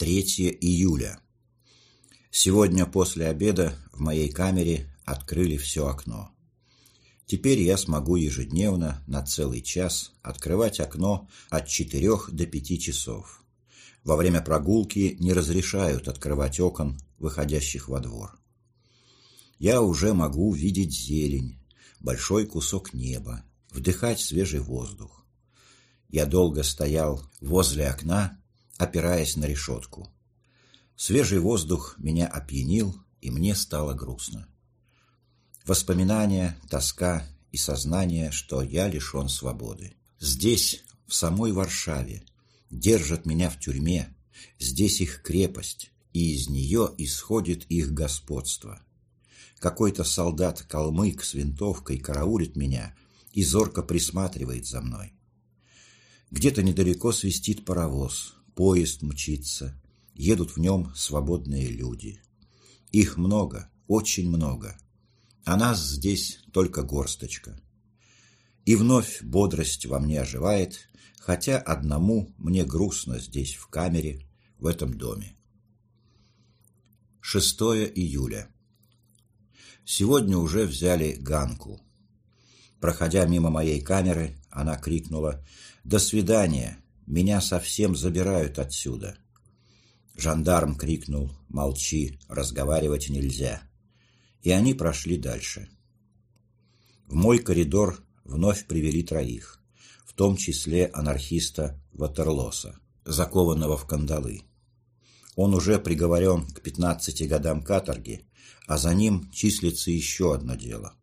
3 июля. Сегодня после обеда в моей камере открыли все окно. Теперь я смогу ежедневно на целый час открывать окно от 4 до 5 часов. Во время прогулки не разрешают открывать окон, выходящих во двор. Я уже могу видеть зелень, большой кусок неба, вдыхать свежий воздух. Я долго стоял возле окна, опираясь на решетку. Свежий воздух меня опьянил, и мне стало грустно. Воспоминания, тоска и сознание, что я лишен свободы. Здесь, в самой Варшаве, держат меня в тюрьме, здесь их крепость, и из нее исходит их господство. Какой-то солдат-калмык с винтовкой караулит меня и зорко присматривает за мной. Где-то недалеко свистит паровоз, поезд мчится, едут в нем свободные люди. Их много, очень много, а нас здесь только горсточка. И вновь бодрость во мне оживает, хотя одному мне грустно здесь, в камере, в этом доме. 6 июля. Сегодня уже взяли Ганку. Проходя мимо моей камеры, она крикнула «До свидания! Меня совсем забирают отсюда!» Жандарм крикнул «Молчи, разговаривать нельзя!» И они прошли дальше. В мой коридор вновь привели троих, в том числе анархиста Ватерлоса, закованного в кандалы. Он уже приговорен к 15 годам каторги, а за ним числится еще одно дело.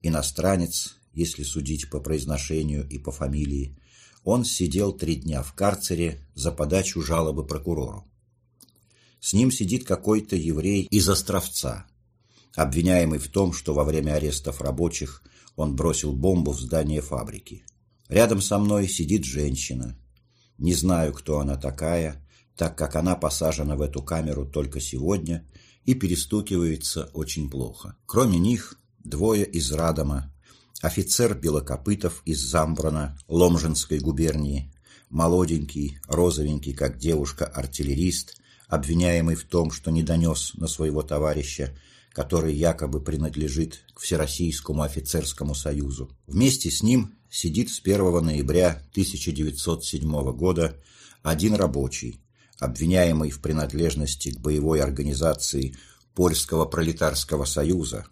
Иностранец, если судить по произношению и по фамилии, он сидел три дня в карцере за подачу жалобы прокурору. С ним сидит какой-то еврей из Островца, обвиняемый в том, что во время арестов рабочих он бросил бомбу в здание фабрики. Рядом со мной сидит женщина. Не знаю, кто она такая, так как она посажена в эту камеру только сегодня и перестукивается очень плохо. Кроме них, двое из Радома, офицер Белокопытов из Замбрана, Ломжинской губернии, молоденький, розовенький, как девушка, артиллерист, обвиняемый в том, что не донес на своего товарища, который якобы принадлежит к Всероссийскому офицерскому союзу. Вместе с ним сидит с 1 ноября 1907 года один рабочий, обвиняемый в принадлежности к боевой организации Польского пролетарского союза,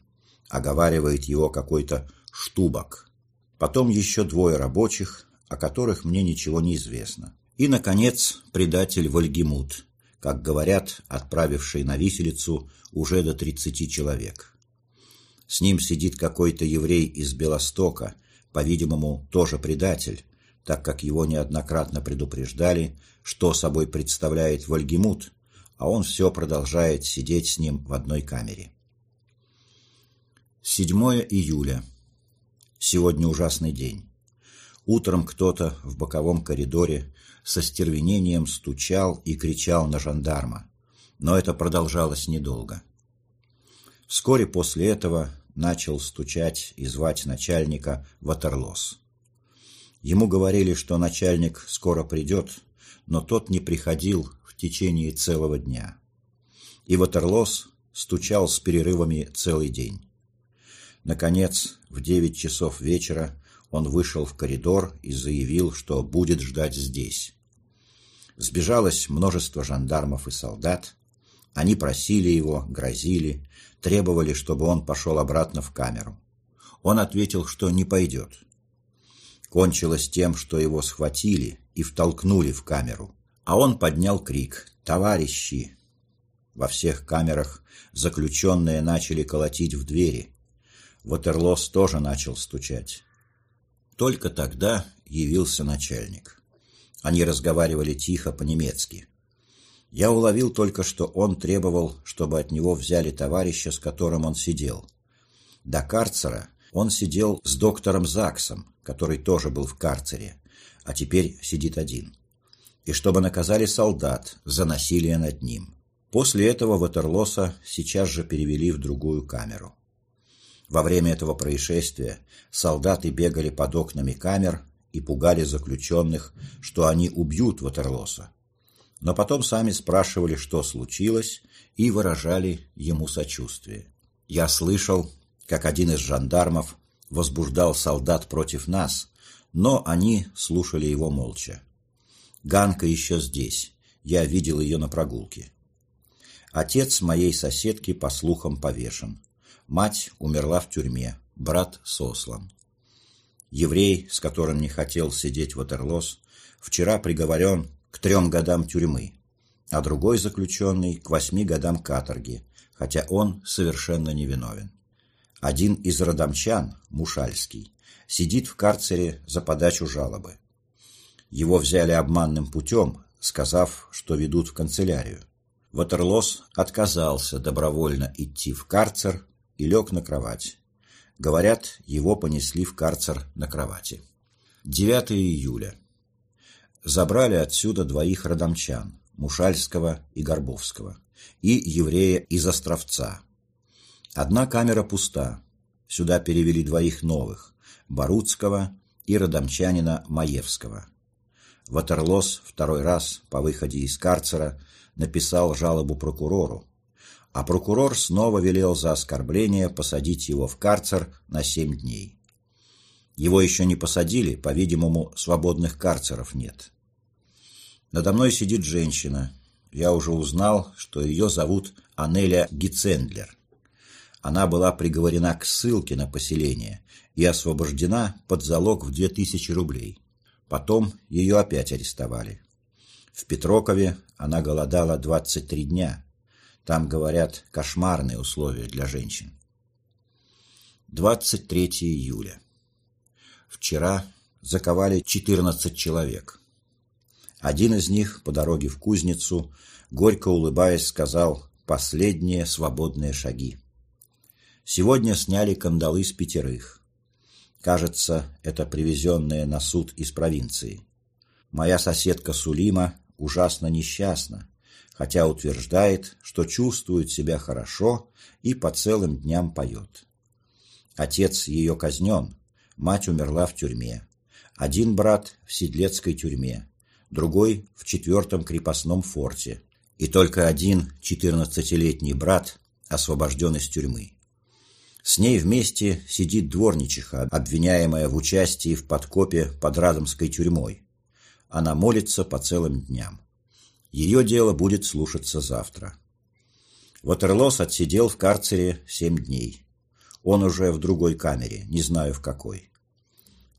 оговаривает его какой-то Штубак. Потом еще двое рабочих, о которых мне ничего не известно. И, наконец, предатель Вальгемут, как говорят, отправивший на виселицу уже до 30 человек. С ним сидит какой-то еврей из Белостока, по-видимому, тоже предатель, так как его неоднократно предупреждали, что собой представляет Вальгемут, а он все продолжает сидеть с ним в одной камере. 7 июля. Сегодня ужасный день. Утром кто-то в боковом коридоре со стервенением стучал и кричал на жандарма, но это продолжалось недолго. Вскоре после этого начал стучать и звать начальника Ватерлос. Ему говорили, что начальник скоро придет, но тот не приходил в течение целого дня. И Ватерлос стучал с перерывами целый день. Наконец, в девять часов вечера он вышел в коридор и заявил, что будет ждать здесь. Сбежалось множество жандармов и солдат. Они просили его, грозили, требовали, чтобы он пошел обратно в камеру. Он ответил, что не пойдет. Кончилось тем, что его схватили и втолкнули в камеру. А он поднял крик «Товарищи!». Во всех камерах заключенные начали колотить в двери. Ватерлос тоже начал стучать. Только тогда явился начальник. Они разговаривали тихо по-немецки. Я уловил только, что он требовал, чтобы от него взяли товарища, с которым он сидел. До карцера он сидел с доктором Заксом, который тоже был в карцере, а теперь сидит один. И чтобы наказали солдат за насилие над ним. После этого Ватерлоса сейчас же перевели в другую камеру. Во время этого происшествия солдаты бегали под окнами камер и пугали заключенных, что они убьют Ватерлоса. но потом сами спрашивали, что случилось, и выражали ему сочувствие. Я слышал, как один из жандармов возбуждал солдат против нас, но они слушали его молча. Ганка еще здесь, я видел ее на прогулке. Отец моей соседки, по слухам, повешен. Мать умерла в тюрьме, брат сослан. Еврей, с которым не хотел сидеть Ватерлос, вчера приговорен к трем годам тюрьмы, а другой заключенный к восьми годам каторги, хотя он совершенно невиновен. Один из родомчан, Мушальский, сидит в карцере за подачу жалобы. Его взяли обманным путем, сказав, что ведут в канцелярию. Ватерлос отказался добровольно идти в карцер и лег на кровать. Говорят, его понесли в карцер на кровати. 9 июля. Забрали отсюда двоих родомчан, Мушальского и Горбовского, и еврея из Островца. Одна камера пуста. Сюда перевели двоих новых, Баруцкого и родомчанина Маевского. Ватерлос второй раз по выходе из карцера написал жалобу прокурору, а прокурор снова велел за оскорбление посадить его в карцер на семь дней. Его еще не посадили, по-видимому, свободных карцеров нет. Надо мной сидит женщина. Я уже узнал, что ее зовут Анеля Гицендлер. Она была приговорена к ссылке на поселение и освобождена под залог в 2000 рублей. Потом ее опять арестовали. В Петрокове она голодала 23 дня. Там, говорят, кошмарные условия для женщин. 23 июля. Вчера заковали 14 человек. Один из них по дороге в кузницу, горько улыбаясь, сказал «последние свободные шаги». Сегодня сняли кандалы с пятерых. Кажется, это привезенные на суд из провинции. Моя соседка Сулима ужасно несчастна, хотя утверждает, что чувствует себя хорошо и по целым дням поет. Отец ее казнен, мать умерла в тюрьме. Один брат в Седлецкой тюрьме, другой в четвертом крепостном форте, и только один четырнадцатилетний брат освобожден из тюрьмы. С ней вместе сидит дворничиха, обвиняемая в участии в подкопе под Радомской тюрьмой. Она молится по целым дням. Ее дело будет слушаться завтра. Ватерлос отсидел в карцере семь дней. Он уже в другой камере, не знаю в какой.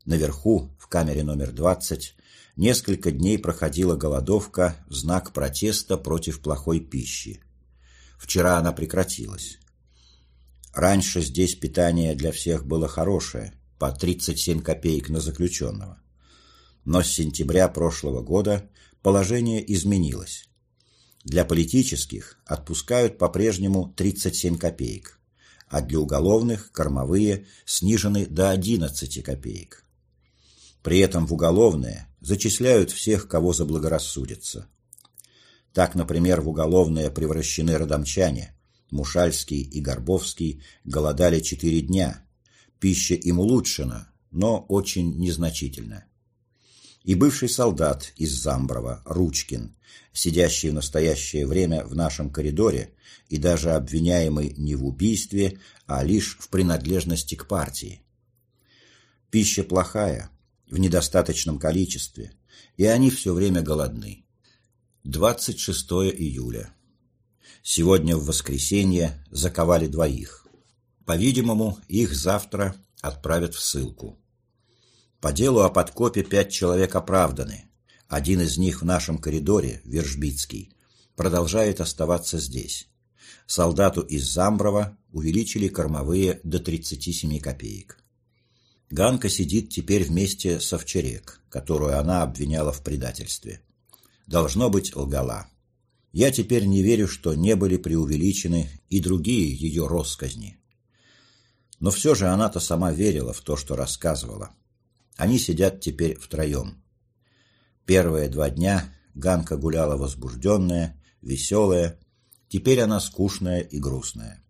Наверху, в камере номер 20, несколько дней проходила голодовка в знак протеста против плохой пищи. Вчера она прекратилась. Раньше здесь питание для всех было хорошее, по 37 копеек на заключенного. Но с сентября прошлого года положение изменилось. Для политических отпускают по-прежнему 37 копеек, а для уголовных кормовые снижены до 11 копеек. При этом в уголовные зачисляют всех, кого заблагорассудится. Так, например, в уголовные превращены родомчане, Мушальский и Горбовский голодали четыре дня. Пища им улучшена, но очень незначительно. И бывший солдат из Замброва, Ручкин, сидящий в настоящее время в нашем коридоре и даже обвиняемый не в убийстве, а лишь в принадлежности к партии. Пища плохая, в недостаточном количестве, и они все время голодны. 26 июля. Сегодня в воскресенье заковали двоих. По-видимому, их завтра отправят в ссылку. По делу о подкопе пять человек оправданы. Один из них в нашем коридоре, Вержбицкий, продолжает оставаться здесь. Солдату из Замброва увеличили кормовые до 37 копеек. Ганка сидит теперь вместе с Овчарек, которую она обвиняла в предательстве. Должно быть, лгала. Я теперь не верю, что не были преувеличены и другие ее россказни. Но все же она-то сама верила в то, что рассказывала. Они сидят теперь втроем. Первые два дня Ганка гуляла возбужденная, веселая, теперь она скучная и грустная.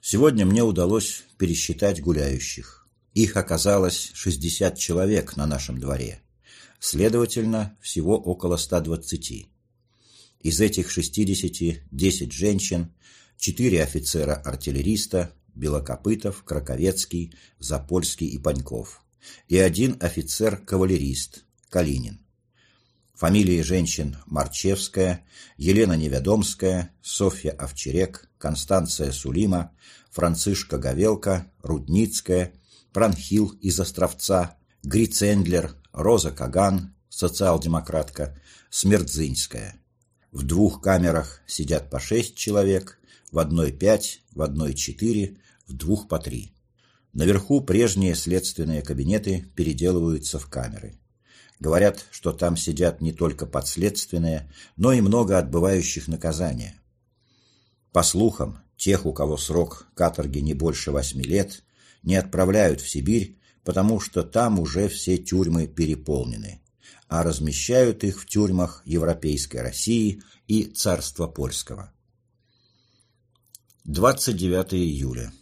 Сегодня мне удалось пересчитать гуляющих. Их оказалось 60 человек на нашем дворе. Следовательно, всего около 120. Из этих 60 – 10 женщин, 4 офицера-артиллериста, Белокопытов, Краковецкий, Запольский и Паньков, и один офицер-кавалерист, Калинин. Фамилии женщин Марчевская, Елена Неведомская, Софья Овчерек, Констанция Сулима, Францишка Гавелка, Рудницкая, Пранхил из Островца, Грицендлер, Роза Каган, социал-демократка, Смердзинская. В двух камерах сидят по шесть человек, в одной пять, в одной четыре, в двух по три. Наверху прежние следственные кабинеты переделываются в камеры. Говорят, что там сидят не только подследственные, но и много отбывающих наказания. По слухам, тех, у кого срок каторги не больше восьми лет, не отправляют в Сибирь, потому что там уже все тюрьмы переполнены, а размещают их в тюрьмах Европейской России и Царства Польского. 29 июля.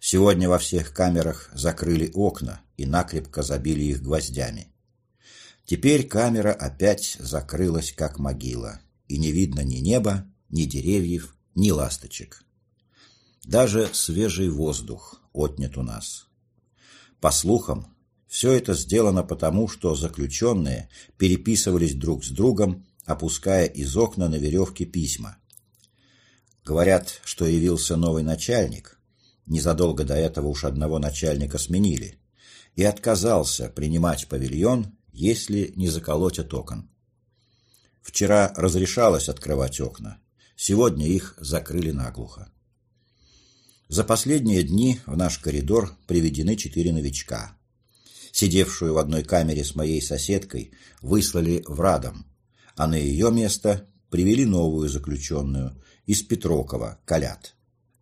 Сегодня во всех камерах закрыли окна и накрепко забили их гвоздями. Теперь камера опять закрылась, как могила, и не видно ни неба, ни деревьев, ни ласточек. Даже свежий воздух отнят у нас. По слухам, все это сделано потому, что заключенные переписывались друг с другом, опуская из окна на веревке письма. Говорят, что явился новый начальник, незадолго до этого уж одного начальника сменили, и отказался принимать павильон если не заколотят окон. Вчера разрешалось открывать окна, сегодня их закрыли наглухо. За последние дни в наш коридор приведены четыре новичка. Сидевшую в одной камере с моей соседкой выслали в Радом, а на ее место привели новую заключенную из Петрокова, Калят.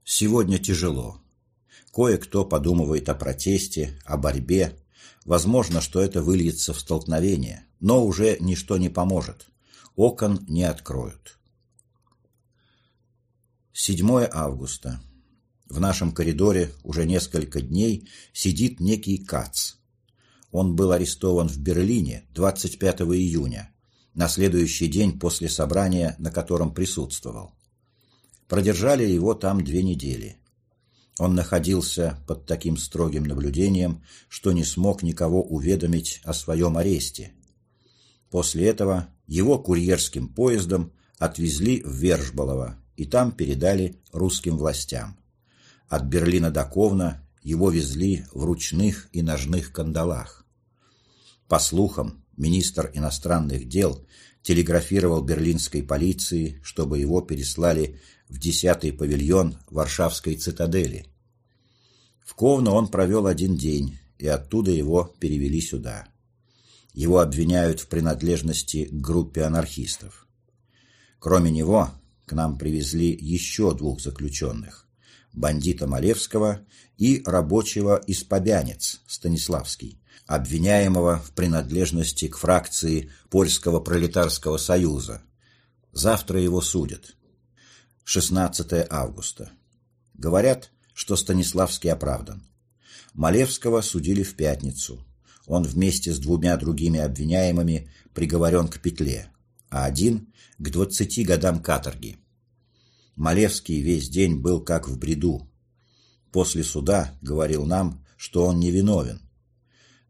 Сегодня тяжело. Кое-кто подумывает о протесте, о борьбе, Возможно, что это выльется в столкновение, но уже ничто не поможет. Окон не откроют. 7 августа. В нашем коридоре уже несколько дней сидит некий Кац. Он был арестован в Берлине 25 июня, на следующий день после собрания, на котором присутствовал. Продержали его там две недели. Он находился под таким строгим наблюдением, что не смог никого уведомить о своем аресте. После этого его курьерским поездом отвезли в Вержболово и там передали русским властям. От Берлина до Ковна его везли в ручных и ножных кандалах. По слухам, министр иностранных дел телеграфировал берлинской полиции, чтобы его переслали в 10-й павильон Варшавской цитадели. В Ковно он провел один день, и оттуда его перевели сюда. Его обвиняют в принадлежности к группе анархистов. Кроме него, к нам привезли еще двух заключенных – бандита Малевского и рабочего из Побянец Станиславский, обвиняемого в принадлежности к фракции Польского пролетарского союза. Завтра его судят. 16 августа. Говорят, что Станиславский оправдан. Малевского судили в пятницу. Он вместе с двумя другими обвиняемыми приговорен к петле, а один – к двадцати годам каторги. Малевский весь день был как в бреду. После суда говорил нам, что он невиновен.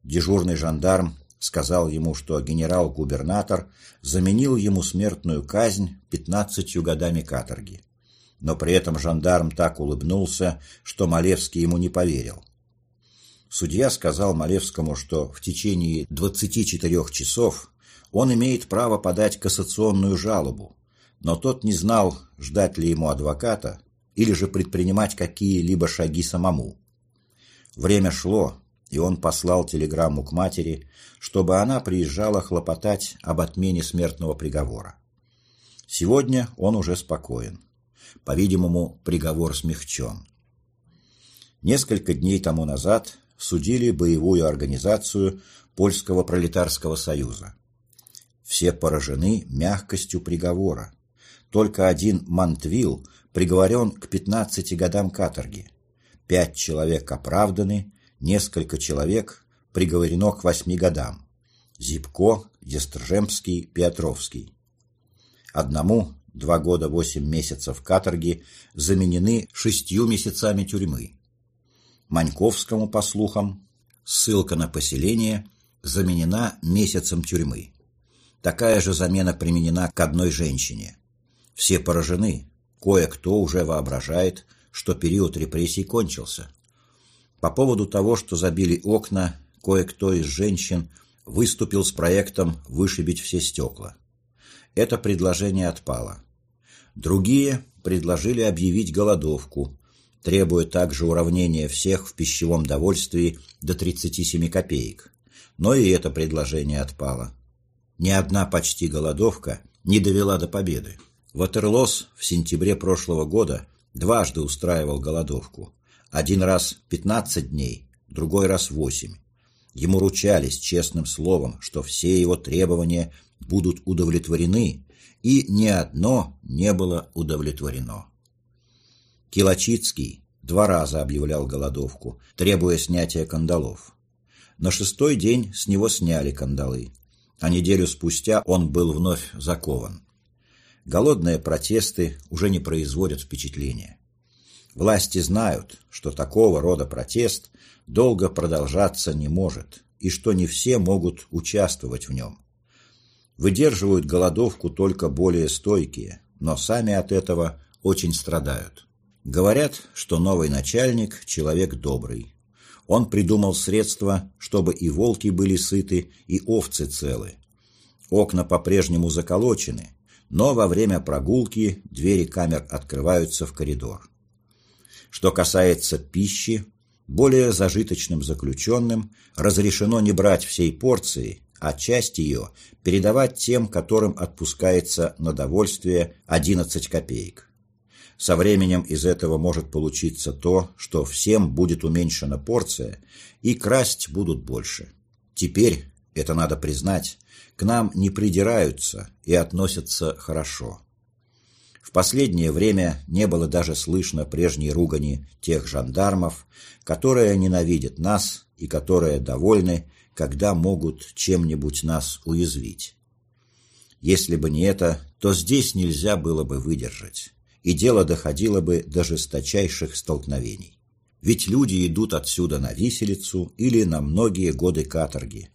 Дежурный жандарм сказал ему, что генерал-губернатор заменил ему смертную казнь пятнадцатью годами каторги но при этом жандарм так улыбнулся, что Малевский ему не поверил. Судья сказал Малевскому, что в течение 24 часов он имеет право подать кассационную жалобу, но тот не знал, ждать ли ему адвоката или же предпринимать какие-либо шаги самому. Время шло, и он послал телеграмму к матери, чтобы она приезжала хлопотать об отмене смертного приговора. Сегодня он уже спокоен. По-видимому, приговор смягчен. Несколько дней тому назад судили боевую организацию Польского пролетарского союза. Все поражены мягкостью приговора. Только один Мантвилл приговорен к 15 годам каторги. Пять человек оправданы, несколько человек приговорено к восьми годам. Зибко, Естржемский, Петровский. Одному два года восемь месяцев каторги заменены шестью месяцами тюрьмы. Маньковскому, по слухам, ссылка на поселение заменена месяцем тюрьмы. Такая же замена применена к одной женщине. Все поражены, кое-кто уже воображает, что период репрессий кончился. По поводу того, что забили окна, кое-кто из женщин выступил с проектом вышибить все стекла. Это предложение отпало. Другие предложили объявить голодовку, требуя также уравнения всех в пищевом довольствии до 37 копеек. Но и это предложение отпало. Ни одна почти голодовка не довела до победы. Ватерлос в сентябре прошлого года дважды устраивал голодовку. Один раз 15 дней, другой раз 8. Ему ручались честным словом, что все его требования будут удовлетворены, и ни одно не было удовлетворено. Килочицкий два раза объявлял голодовку, требуя снятия кандалов. На шестой день с него сняли кандалы, а неделю спустя он был вновь закован. Голодные протесты уже не производят впечатления. Власти знают, что такого рода протест долго продолжаться не может, и что не все могут участвовать в нем. Выдерживают голодовку только более стойкие, но сами от этого очень страдают. Говорят, что новый начальник – человек добрый. Он придумал средства, чтобы и волки были сыты, и овцы целы. Окна по-прежнему заколочены, но во время прогулки двери камер открываются в коридор. Что касается пищи, более зажиточным заключенным разрешено не брать всей порции, а часть ее передавать тем, которым отпускается на довольствие 11 копеек. Со временем из этого может получиться то, что всем будет уменьшена порция, и красть будут больше. Теперь, это надо признать, к нам не придираются и относятся хорошо. В последнее время не было даже слышно прежней ругани тех жандармов, которые ненавидят нас и которые довольны, когда могут чем-нибудь нас уязвить. Если бы не это, то здесь нельзя было бы выдержать и дело доходило бы до жесточайших столкновений. Ведь люди идут отсюда на виселицу или на многие годы каторги.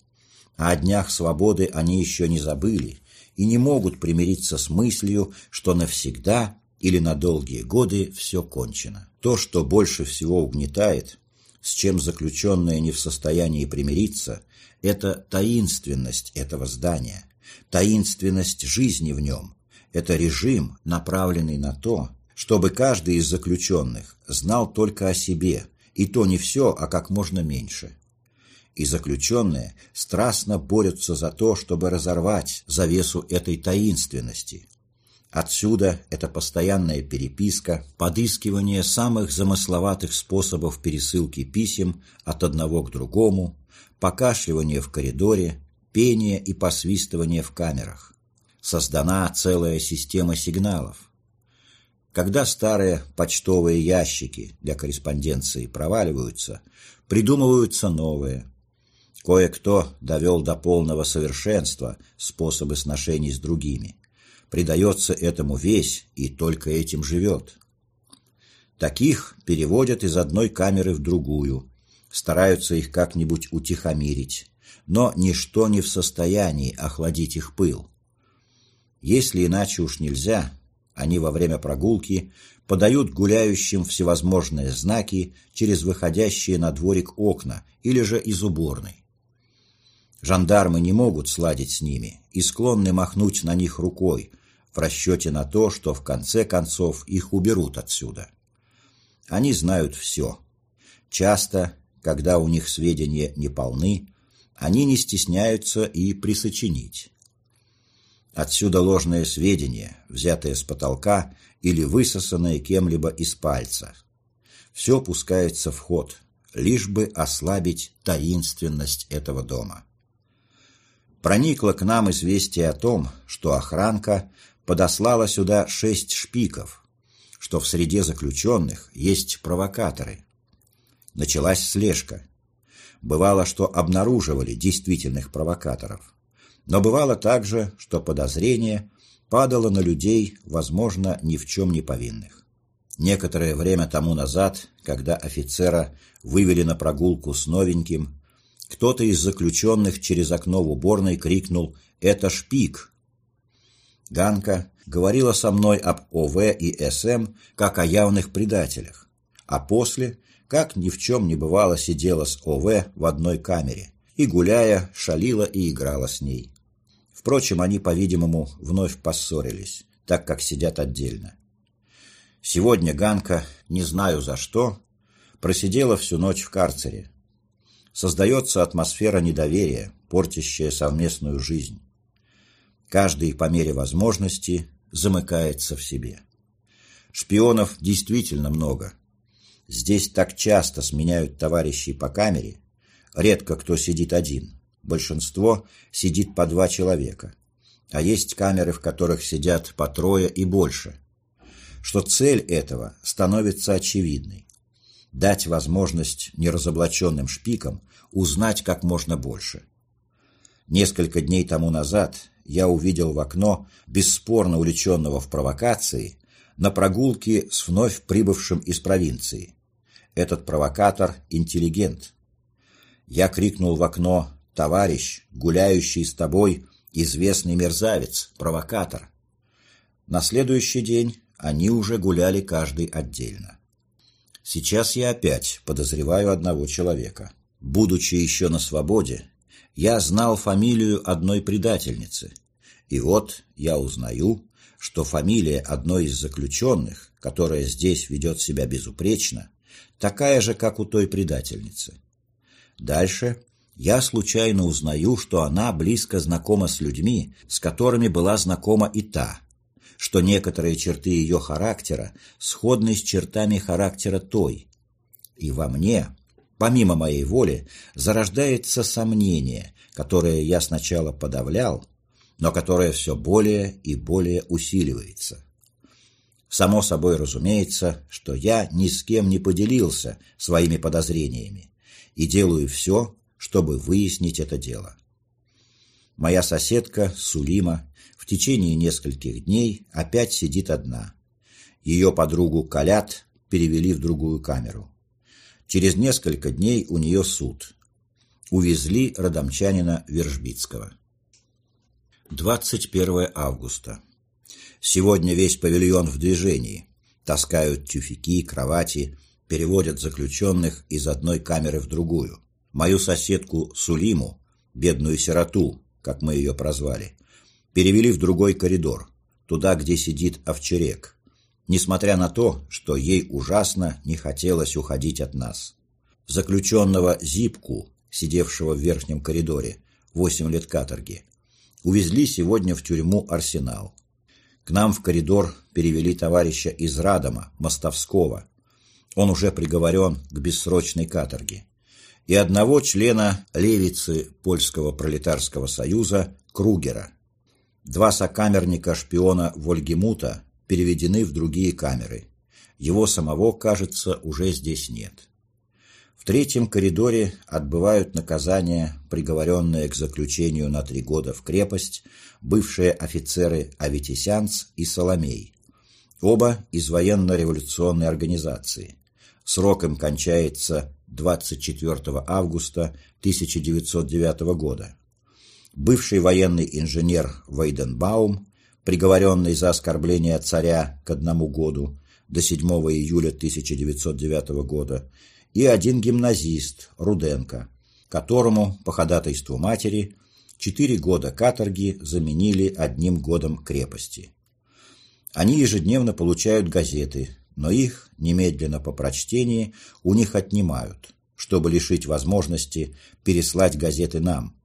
А о днях свободы они еще не забыли и не могут примириться с мыслью, что навсегда или на долгие годы все кончено. То, что больше всего угнетает, с чем заключенные не в состоянии примириться, это таинственность этого здания, таинственность жизни в нем, это режим, направленный на то, чтобы каждый из заключенных знал только о себе, и то не все, а как можно меньше. И заключенные страстно борются за то, чтобы разорвать завесу этой таинственности. Отсюда эта постоянная переписка, подыскивание самых замысловатых способов пересылки писем от одного к другому, покашливание в коридоре, пение и посвистывание в камерах создана целая система сигналов. Когда старые почтовые ящики для корреспонденции проваливаются, придумываются новые. Кое-кто довел до полного совершенства способы сношений с другими. Придается этому весь и только этим живет. Таких переводят из одной камеры в другую, стараются их как-нибудь утихомирить, но ничто не в состоянии охладить их пыл. Если иначе уж нельзя, они во время прогулки подают гуляющим всевозможные знаки через выходящие на дворик окна или же из уборной. Жандармы не могут сладить с ними и склонны махнуть на них рукой в расчете на то, что в конце концов их уберут отсюда. Они знают все. Часто, когда у них сведения не полны, они не стесняются и присочинить. Отсюда ложные сведения, взятые с потолка или высосанные кем-либо из пальца. Все пускается в ход, лишь бы ослабить таинственность этого дома. Проникло к нам известие о том, что охранка подослала сюда шесть шпиков, что в среде заключенных есть провокаторы. Началась слежка. Бывало, что обнаруживали действительных провокаторов. Но бывало также, что подозрение падала на людей, возможно, ни в чем не повинных. Некоторое время тому назад, когда офицера вывели на прогулку с новеньким, кто-то из заключенных через окно в уборной крикнул «Это шпик!». Ганка говорила со мной об ОВ и СМ как о явных предателях, а после, как ни в чем не бывало, сидела с ОВ в одной камере и, гуляя, шалила и играла с ней. Впрочем, они, по-видимому, вновь поссорились, так как сидят отдельно. Сегодня Ганка, не знаю за что, просидела всю ночь в карцере. Создается атмосфера недоверия, портящая совместную жизнь. Каждый по мере возможности замыкается в себе. Шпионов действительно много. Здесь так часто сменяют товарищей по камере, редко кто сидит один большинство сидит по два человека, а есть камеры, в которых сидят по трое и больше, что цель этого становится очевидной – дать возможность неразоблаченным шпикам узнать как можно больше. Несколько дней тому назад я увидел в окно бесспорно увлеченного в провокации на прогулке с вновь прибывшим из провинции. Этот провокатор – интеллигент. Я крикнул в окно товарищ, гуляющий с тобой, известный мерзавец, провокатор. На следующий день они уже гуляли каждый отдельно. Сейчас я опять подозреваю одного человека. Будучи еще на свободе, я знал фамилию одной предательницы. И вот я узнаю, что фамилия одной из заключенных, которая здесь ведет себя безупречно, такая же, как у той предательницы. Дальше я случайно узнаю, что она близко знакома с людьми, с которыми была знакома и та, что некоторые черты ее характера сходны с чертами характера той. И во мне, помимо моей воли, зарождается сомнение, которое я сначала подавлял, но которое все более и более усиливается. Само собой разумеется, что я ни с кем не поделился своими подозрениями и делаю все, чтобы выяснить это дело. Моя соседка Сулима в течение нескольких дней опять сидит одна. Ее подругу Калят перевели в другую камеру. Через несколько дней у нее суд. Увезли родомчанина Вержбицкого. 21 августа. Сегодня весь павильон в движении. Таскают тюфяки, кровати, переводят заключенных из одной камеры в другую. Мою соседку Сулиму, бедную сироту, как мы ее прозвали, перевели в другой коридор, туда, где сидит овчерек, несмотря на то, что ей ужасно не хотелось уходить от нас. Заключенного Зипку, сидевшего в верхнем коридоре, 8 лет каторги, увезли сегодня в тюрьму «Арсенал». К нам в коридор перевели товарища из Радома, Мостовского. Он уже приговорен к бессрочной каторге и одного члена левицы Польского пролетарского союза Кругера. Два сокамерника шпиона Вольгемута переведены в другие камеры. Его самого, кажется, уже здесь нет. В третьем коридоре отбывают наказание, приговоренные к заключению на три года в крепость, бывшие офицеры Аветисянц и Соломей, оба из военно-революционной организации. Срок им кончается 24 августа 1909 года. Бывший военный инженер Вейденбаум, приговоренный за оскорбление царя к одному году до 7 июля 1909 года, и один гимназист Руденко, которому, по ходатайству матери, четыре года каторги заменили одним годом крепости. Они ежедневно получают газеты, но их немедленно по прочтении у них отнимают, чтобы лишить возможности переслать газеты нам.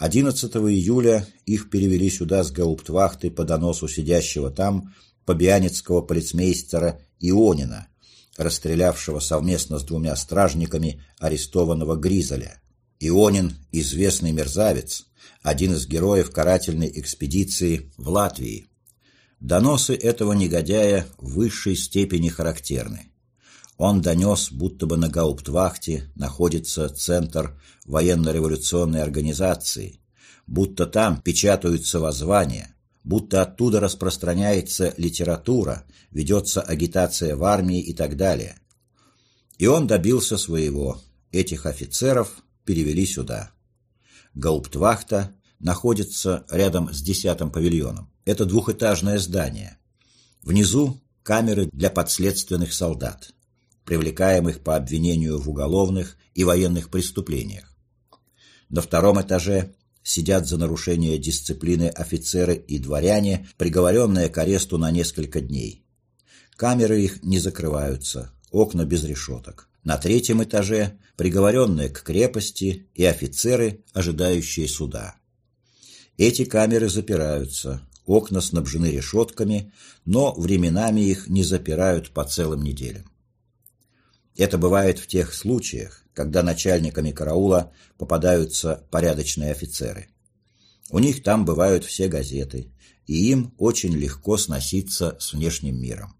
11 июля их перевели сюда с гауптвахты по доносу сидящего там побианецкого полицмейстера Ионина, расстрелявшего совместно с двумя стражниками арестованного Гризеля. Ионин – известный мерзавец, один из героев карательной экспедиции в Латвии, Доносы этого негодяя в высшей степени характерны. Он донес, будто бы на гауптвахте находится центр военно-революционной организации, будто там печатаются воззвания, будто оттуда распространяется литература, ведется агитация в армии и так далее. И он добился своего. Этих офицеров перевели сюда. Гауптвахта находится рядом с десятым павильоном. Это двухэтажное здание. Внизу камеры для подследственных солдат, привлекаемых по обвинению в уголовных и военных преступлениях. На втором этаже сидят за нарушение дисциплины офицеры и дворяне, приговоренные к аресту на несколько дней. Камеры их не закрываются, окна без решеток. На третьем этаже приговоренные к крепости и офицеры, ожидающие суда. Эти камеры запираются, окна снабжены решетками, но временами их не запирают по целым неделям. Это бывает в тех случаях, когда начальниками караула попадаются порядочные офицеры. У них там бывают все газеты, и им очень легко сноситься с внешним миром.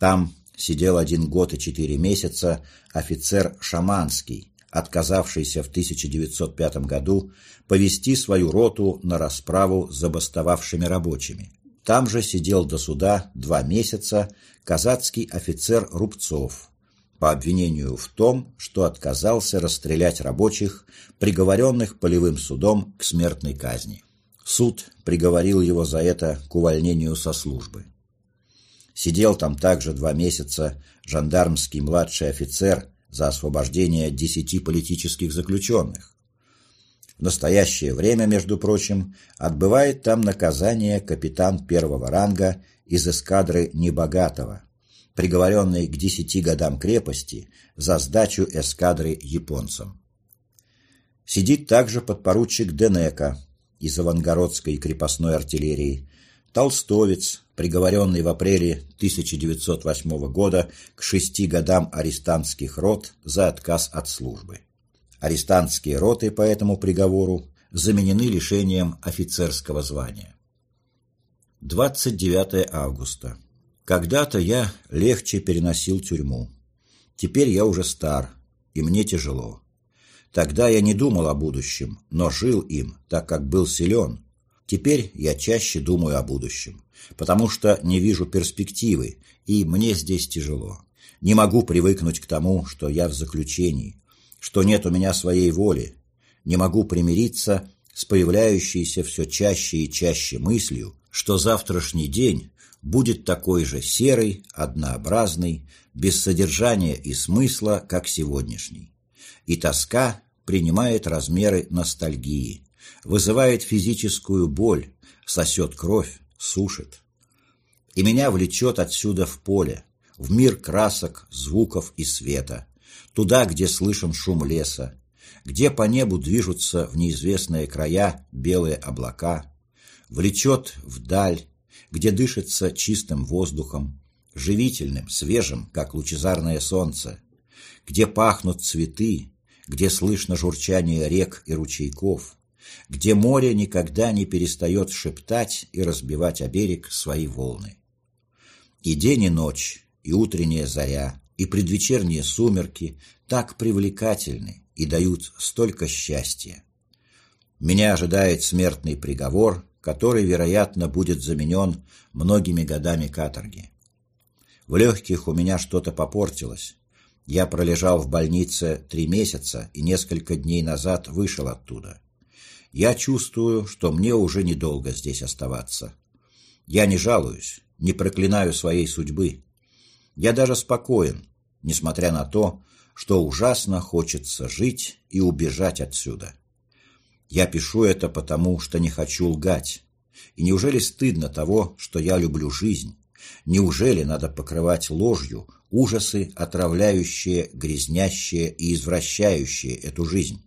Там сидел один год и четыре месяца офицер Шаманский, отказавшийся в 1905 году повести свою роту на расправу с забастовавшими рабочими. Там же сидел до суда два месяца казацкий офицер Рубцов, по обвинению в том, что отказался расстрелять рабочих, приговоренных полевым судом к смертной казни. Суд приговорил его за это к увольнению со службы. Сидел там также два месяца жандармский младший офицер за освобождение десяти политических заключенных. В настоящее время, между прочим, отбывает там наказание капитан первого ранга из эскадры Небогатого, приговоренный к десяти годам крепости за сдачу эскадры японцам. Сидит также подпоручик Денека из Авангородской крепостной артиллерии, толстовец, приговоренный в апреле 1908 года к шести годам арестантских рот за отказ от службы. Арестантские роты по этому приговору заменены лишением офицерского звания. 29 августа. Когда-то я легче переносил тюрьму. Теперь я уже стар, и мне тяжело. Тогда я не думал о будущем, но жил им, так как был силен. Теперь я чаще думаю о будущем, потому что не вижу перспективы, и мне здесь тяжело. Не могу привыкнуть к тому, что я в заключении, что нет у меня своей воли. Не могу примириться с появляющейся все чаще и чаще мыслью, что завтрашний день будет такой же серый, однообразный, без содержания и смысла, как сегодняшний. И тоска принимает размеры ностальгии, вызывает физическую боль, сосет кровь, сушит. И меня влечет отсюда в поле, в мир красок, звуков и света, туда, где слышен шум леса, где по небу движутся в неизвестные края белые облака, влечет вдаль, где дышится чистым воздухом, живительным, свежим, как лучезарное солнце, где пахнут цветы, где слышно журчание рек и ручейков, где море никогда не перестает шептать и разбивать о берег свои волны. И день, и ночь, и утренняя заря, и предвечерние сумерки так привлекательны и дают столько счастья. Меня ожидает смертный приговор, который, вероятно, будет заменен многими годами каторги. В легких у меня что-то попортилось. Я пролежал в больнице три месяца и несколько дней назад вышел оттуда. Я чувствую, что мне уже недолго здесь оставаться. Я не жалуюсь, не проклинаю своей судьбы. Я даже спокоен, несмотря на то, что ужасно хочется жить и убежать отсюда. Я пишу это потому, что не хочу лгать. И неужели стыдно того, что я люблю жизнь? Неужели надо покрывать ложью ужасы, отравляющие, грязнящие и извращающие эту жизнь?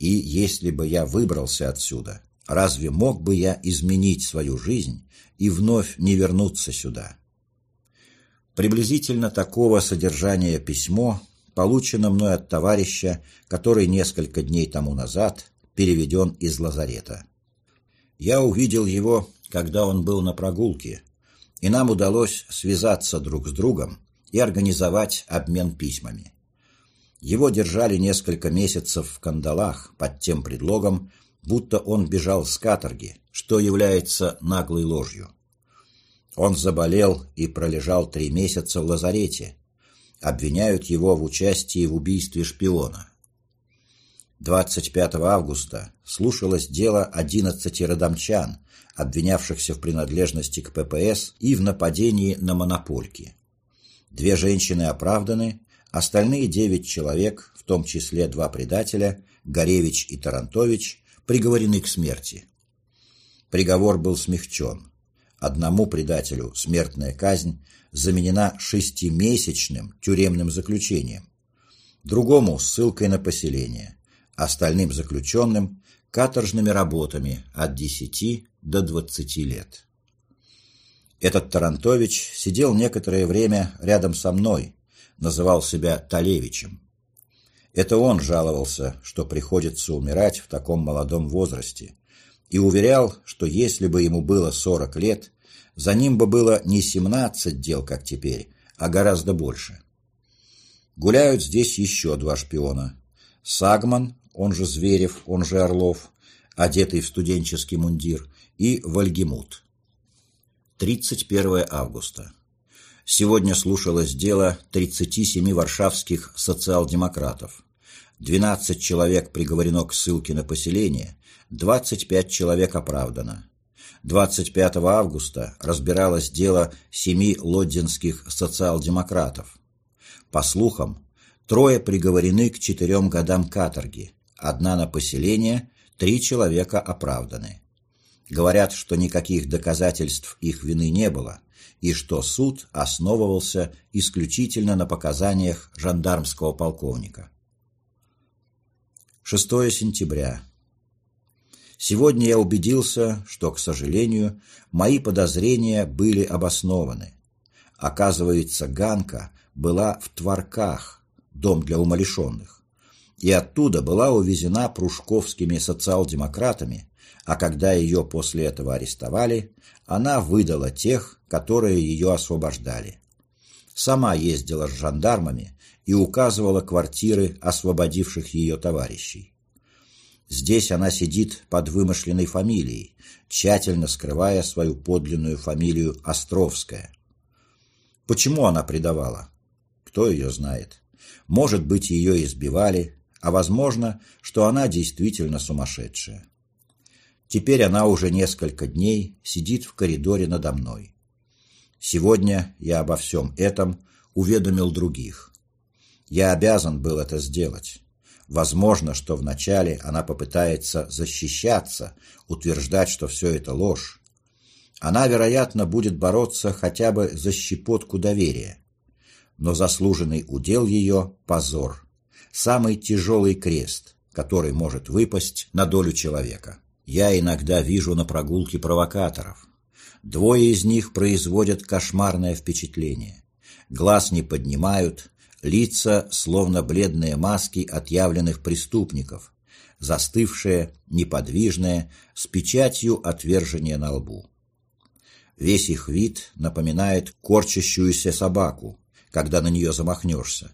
И если бы я выбрался отсюда, разве мог бы я изменить свою жизнь и вновь не вернуться сюда? Приблизительно такого содержания письмо получено мной от товарища, который несколько дней тому назад переведен из лазарета. Я увидел его, когда он был на прогулке, и нам удалось связаться друг с другом и организовать обмен письмами. Его держали несколько месяцев в кандалах под тем предлогом, будто он бежал с каторги, что является наглой ложью. Он заболел и пролежал три месяца в лазарете. Обвиняют его в участии в убийстве шпиона. 25 августа слушалось дело 11 родомчан, обвинявшихся в принадлежности к ППС и в нападении на монопольки. Две женщины оправданы, остальные девять человек, в том числе два предателя, Горевич и Тарантович, приговорены к смерти. Приговор был смягчен. Одному предателю смертная казнь заменена шестимесячным тюремным заключением, другому – ссылкой на поселение, остальным заключенным – каторжными работами от 10 до 20 лет. Этот Тарантович сидел некоторое время рядом со мной, называл себя Талевичем. Это он жаловался, что приходится умирать в таком молодом возрасте, и уверял, что если бы ему было 40 лет, за ним бы было не 17 дел, как теперь, а гораздо больше. Гуляют здесь еще два шпиона. Сагман, он же Зверев, он же Орлов, одетый в студенческий мундир, и Вальгемут. 31 августа. Сегодня слушалось дело 37 варшавских социал-демократов. 12 человек приговорено к ссылке на поселение, 25 человек оправдано. 25 августа разбиралось дело семи лодзинских социал-демократов. По слухам, трое приговорены к четырем годам каторги, одна на поселение, три человека оправданы. Говорят, что никаких доказательств их вины не было, и что суд основывался исключительно на показаниях жандармского полковника. 6 сентября. Сегодня я убедился, что, к сожалению, мои подозрения были обоснованы. Оказывается, Ганка была в Творках, дом для умалишенных, и оттуда была увезена прушковскими социал-демократами, а когда ее после этого арестовали, она выдала тех, которые ее освобождали. Сама ездила с жандармами и указывала квартиры освободивших ее товарищей. Здесь она сидит под вымышленной фамилией, тщательно скрывая свою подлинную фамилию Островская. Почему она предавала? Кто ее знает? Может быть, ее избивали, а возможно, что она действительно сумасшедшая. Теперь она уже несколько дней сидит в коридоре надо мной. Сегодня я обо всем этом уведомил других. Я обязан был это сделать. Возможно, что вначале она попытается защищаться, утверждать, что все это ложь. Она, вероятно, будет бороться хотя бы за щепотку доверия. Но заслуженный удел ее – позор. Самый тяжелый крест, который может выпасть на долю человека. Я иногда вижу на прогулке провокаторов. Двое из них производят кошмарное впечатление. Глаз не поднимают, лица словно бледные маски отъявленных преступников, застывшие, неподвижные, с печатью отвержения на лбу. Весь их вид напоминает корчащуюся собаку, когда на нее замахнешься.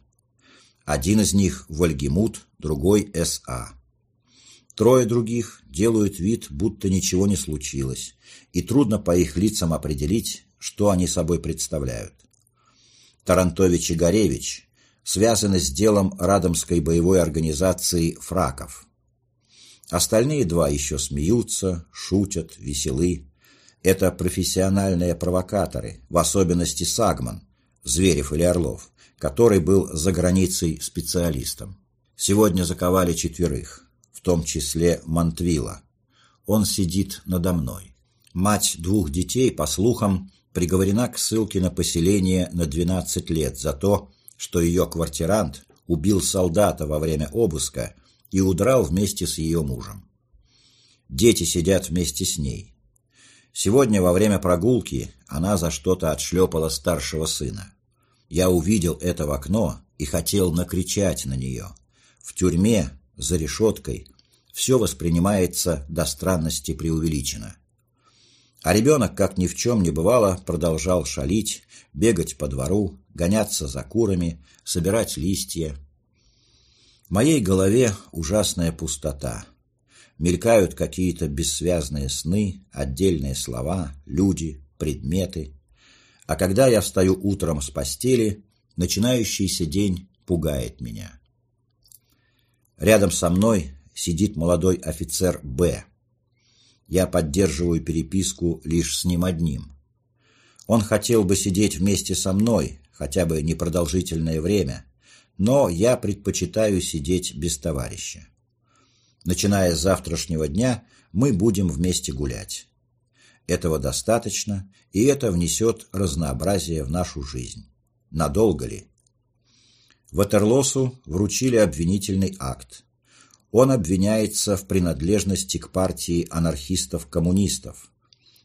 Один из них – Вальгемут, другой – С.А. Трое других делают вид, будто ничего не случилось, и трудно по их лицам определить, что они собой представляют. Тарантович и Горевич связаны с делом Радомской боевой организации «Фраков». Остальные два еще смеются, шутят, веселы. Это профессиональные провокаторы, в особенности Сагман, Зверев или Орлов, который был за границей специалистом. Сегодня заковали четверых, в том числе Монтвила. Он сидит надо мной. Мать двух детей, по слухам, приговорена к ссылке на поселение на 12 лет за то, что ее квартирант убил солдата во время обыска и удрал вместе с ее мужем. Дети сидят вместе с ней. Сегодня во время прогулки она за что-то отшлепала старшего сына. Я увидел это в окно и хотел накричать на нее. В тюрьме, за решеткой, все воспринимается до странности преувеличено. А ребенок, как ни в чем не бывало, продолжал шалить, бегать по двору, гоняться за курами, собирать листья. В моей голове ужасная пустота. мелькают какие-то бессвязные сны, отдельные слова, люди, предметы. А когда я встаю утром с постели, начинающийся день пугает меня. Рядом со мной сидит молодой офицер Б. Я поддерживаю переписку лишь с ним одним. Он хотел бы сидеть вместе со мной, хотя бы непродолжительное время, но я предпочитаю сидеть без товарища. Начиная с завтрашнего дня мы будем вместе гулять. Этого достаточно, и это внесет разнообразие в нашу жизнь. Надолго ли? Ватерлосу вручили обвинительный акт. Он обвиняется в принадлежности к партии анархистов-коммунистов.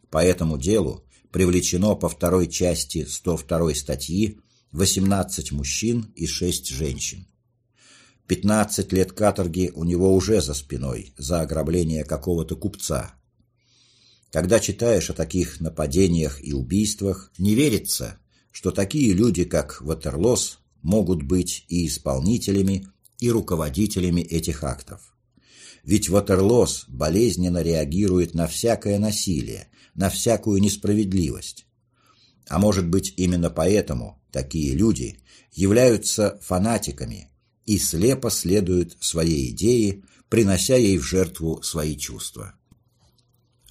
По этому делу привлечено по второй части 102 статьи 18 мужчин и 6 женщин. 15 лет каторги у него уже за спиной за ограбление какого-то купца. Когда читаешь о таких нападениях и убийствах, не верится, что такие люди, как Ватерлос, могут быть и исполнителями, и руководителями этих актов. Ведь Ватерлос болезненно реагирует на всякое насилие, на всякую несправедливость. А может быть именно поэтому такие люди являются фанатиками и слепо следуют своей идее, принося ей в жертву свои чувства.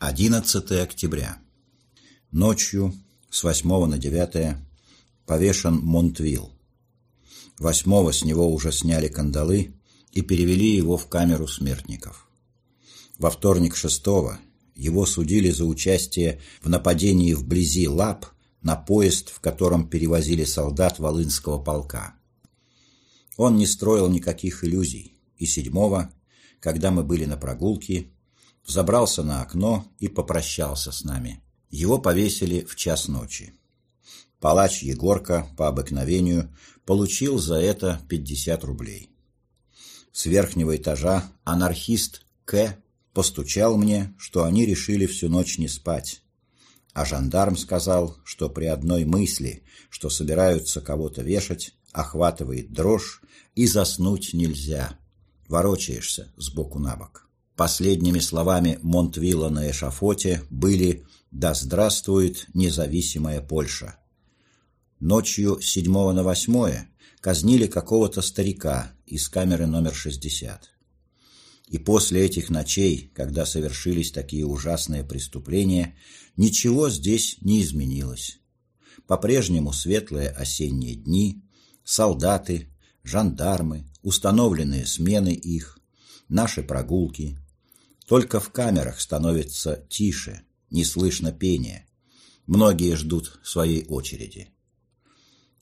11 октября. Ночью с 8 на 9 повешен Монтвилл. Восьмого с него уже сняли кандалы и перевели его в камеру смертников. Во вторник шестого его судили за участие в нападении вблизи Лап на поезд, в котором перевозили солдат Волынского полка. Он не строил никаких иллюзий, и седьмого, когда мы были на прогулке, взобрался на окно и попрощался с нами. Его повесили в час ночи. Палач Егорка, по обыкновению, получил за это 50 рублей. С верхнего этажа анархист К. постучал мне, что они решили всю ночь не спать. А жандарм сказал, что при одной мысли, что собираются кого-то вешать, охватывает дрожь, и заснуть нельзя. Ворочаешься сбоку на бок. Последними словами Монтвилла на эшафоте были «Да здравствует независимая Польша». Ночью 7 на 8 казнили какого-то старика из камеры номер 60. И после этих ночей, когда совершились такие ужасные преступления, ничего здесь не изменилось. По-прежнему светлые осенние дни, солдаты, жандармы, установленные смены их, наши прогулки. Только в камерах становится тише, не слышно пения. Многие ждут своей очереди.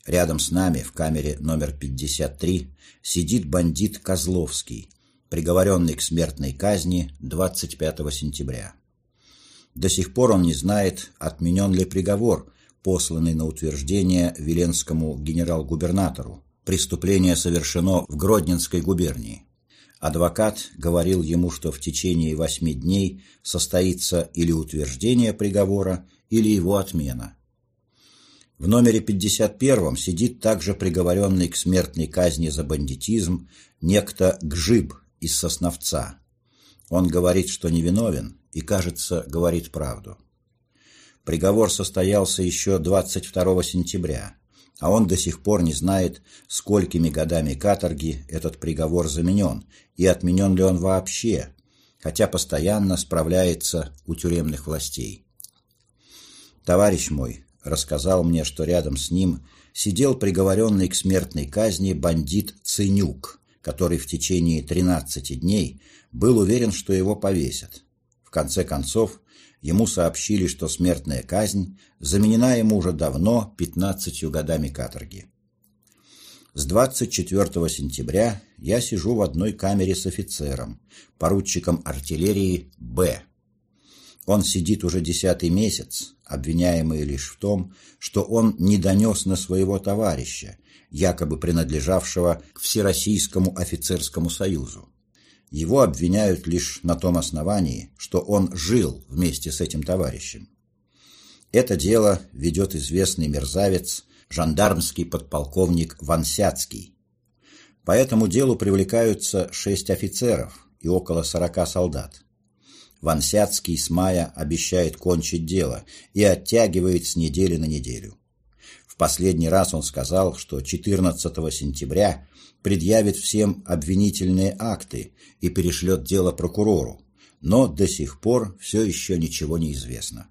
Рядом с нами, в камере номер 53, сидит бандит Козловский, приговоренный к смертной казни 25 сентября. До сих пор он не знает, отменен ли приговор, посланный на утверждение Веленскому генерал-губернатору. Преступление совершено в Гродненской губернии. Адвокат говорил ему, что в течение восьми дней состоится или утверждение приговора, или его отмена. В номере 51 сидит также приговоренный к смертной казни за бандитизм некто Гжиб из Сосновца. Он говорит, что невиновен, и, кажется, говорит правду. Приговор состоялся еще 22 сентября, а он до сих пор не знает, сколькими годами каторги этот приговор заменен, и отменен ли он вообще, хотя постоянно справляется у тюремных властей. Товарищ мой, рассказал мне, что рядом с ним сидел приговоренный к смертной казни бандит Ценюк, который в течение 13 дней был уверен, что его повесят. В конце концов, ему сообщили, что смертная казнь заменена ему уже давно 15 годами каторги. С 24 сентября я сижу в одной камере с офицером, поручиком артиллерии Б. Он сидит уже десятый месяц, обвиняемый лишь в том, что он не донес на своего товарища, якобы принадлежавшего к Всероссийскому офицерскому союзу. Его обвиняют лишь на том основании, что он жил вместе с этим товарищем. Это дело ведет известный мерзавец, жандармский подполковник Вансяцкий. По этому делу привлекаются шесть офицеров и около сорока солдат. Вансяцкий с мая обещает кончить дело и оттягивает с недели на неделю. Последний раз он сказал, что 14 сентября предъявит всем обвинительные акты и перешлет дело прокурору, но до сих пор все еще ничего не известно.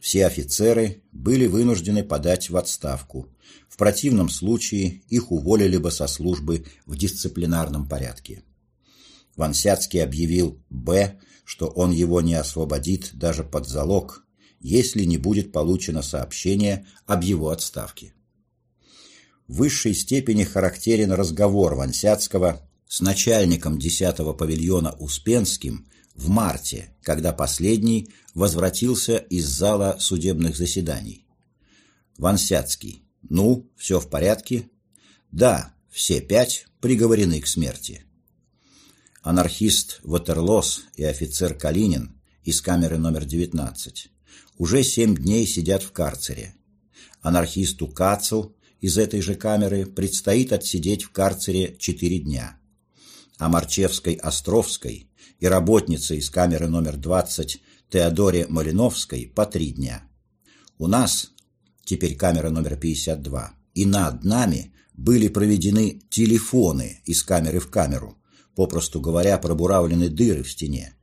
Все офицеры были вынуждены подать в отставку. В противном случае их уволили бы со службы в дисциплинарном порядке. Вансяцкий объявил Б, что он его не освободит даже под залог, если не будет получено сообщение об его отставке. В высшей степени характерен разговор Вансяцкого с начальником 10-го павильона Успенским в марте, когда последний возвратился из зала судебных заседаний. Вансяцкий. «Ну, все в порядке?» «Да, все пять приговорены к смерти». Анархист Ватерлос и офицер Калинин из камеры номер 19 уже семь дней сидят в карцере. Анархисту Кацл из этой же камеры предстоит отсидеть в карцере четыре дня. А Марчевской Островской и работнице из камеры номер 20 Теодоре Малиновской по три дня. У нас, теперь камера номер 52, и над нами были проведены телефоны из камеры в камеру, попросту говоря, пробуравлены дыры в стене.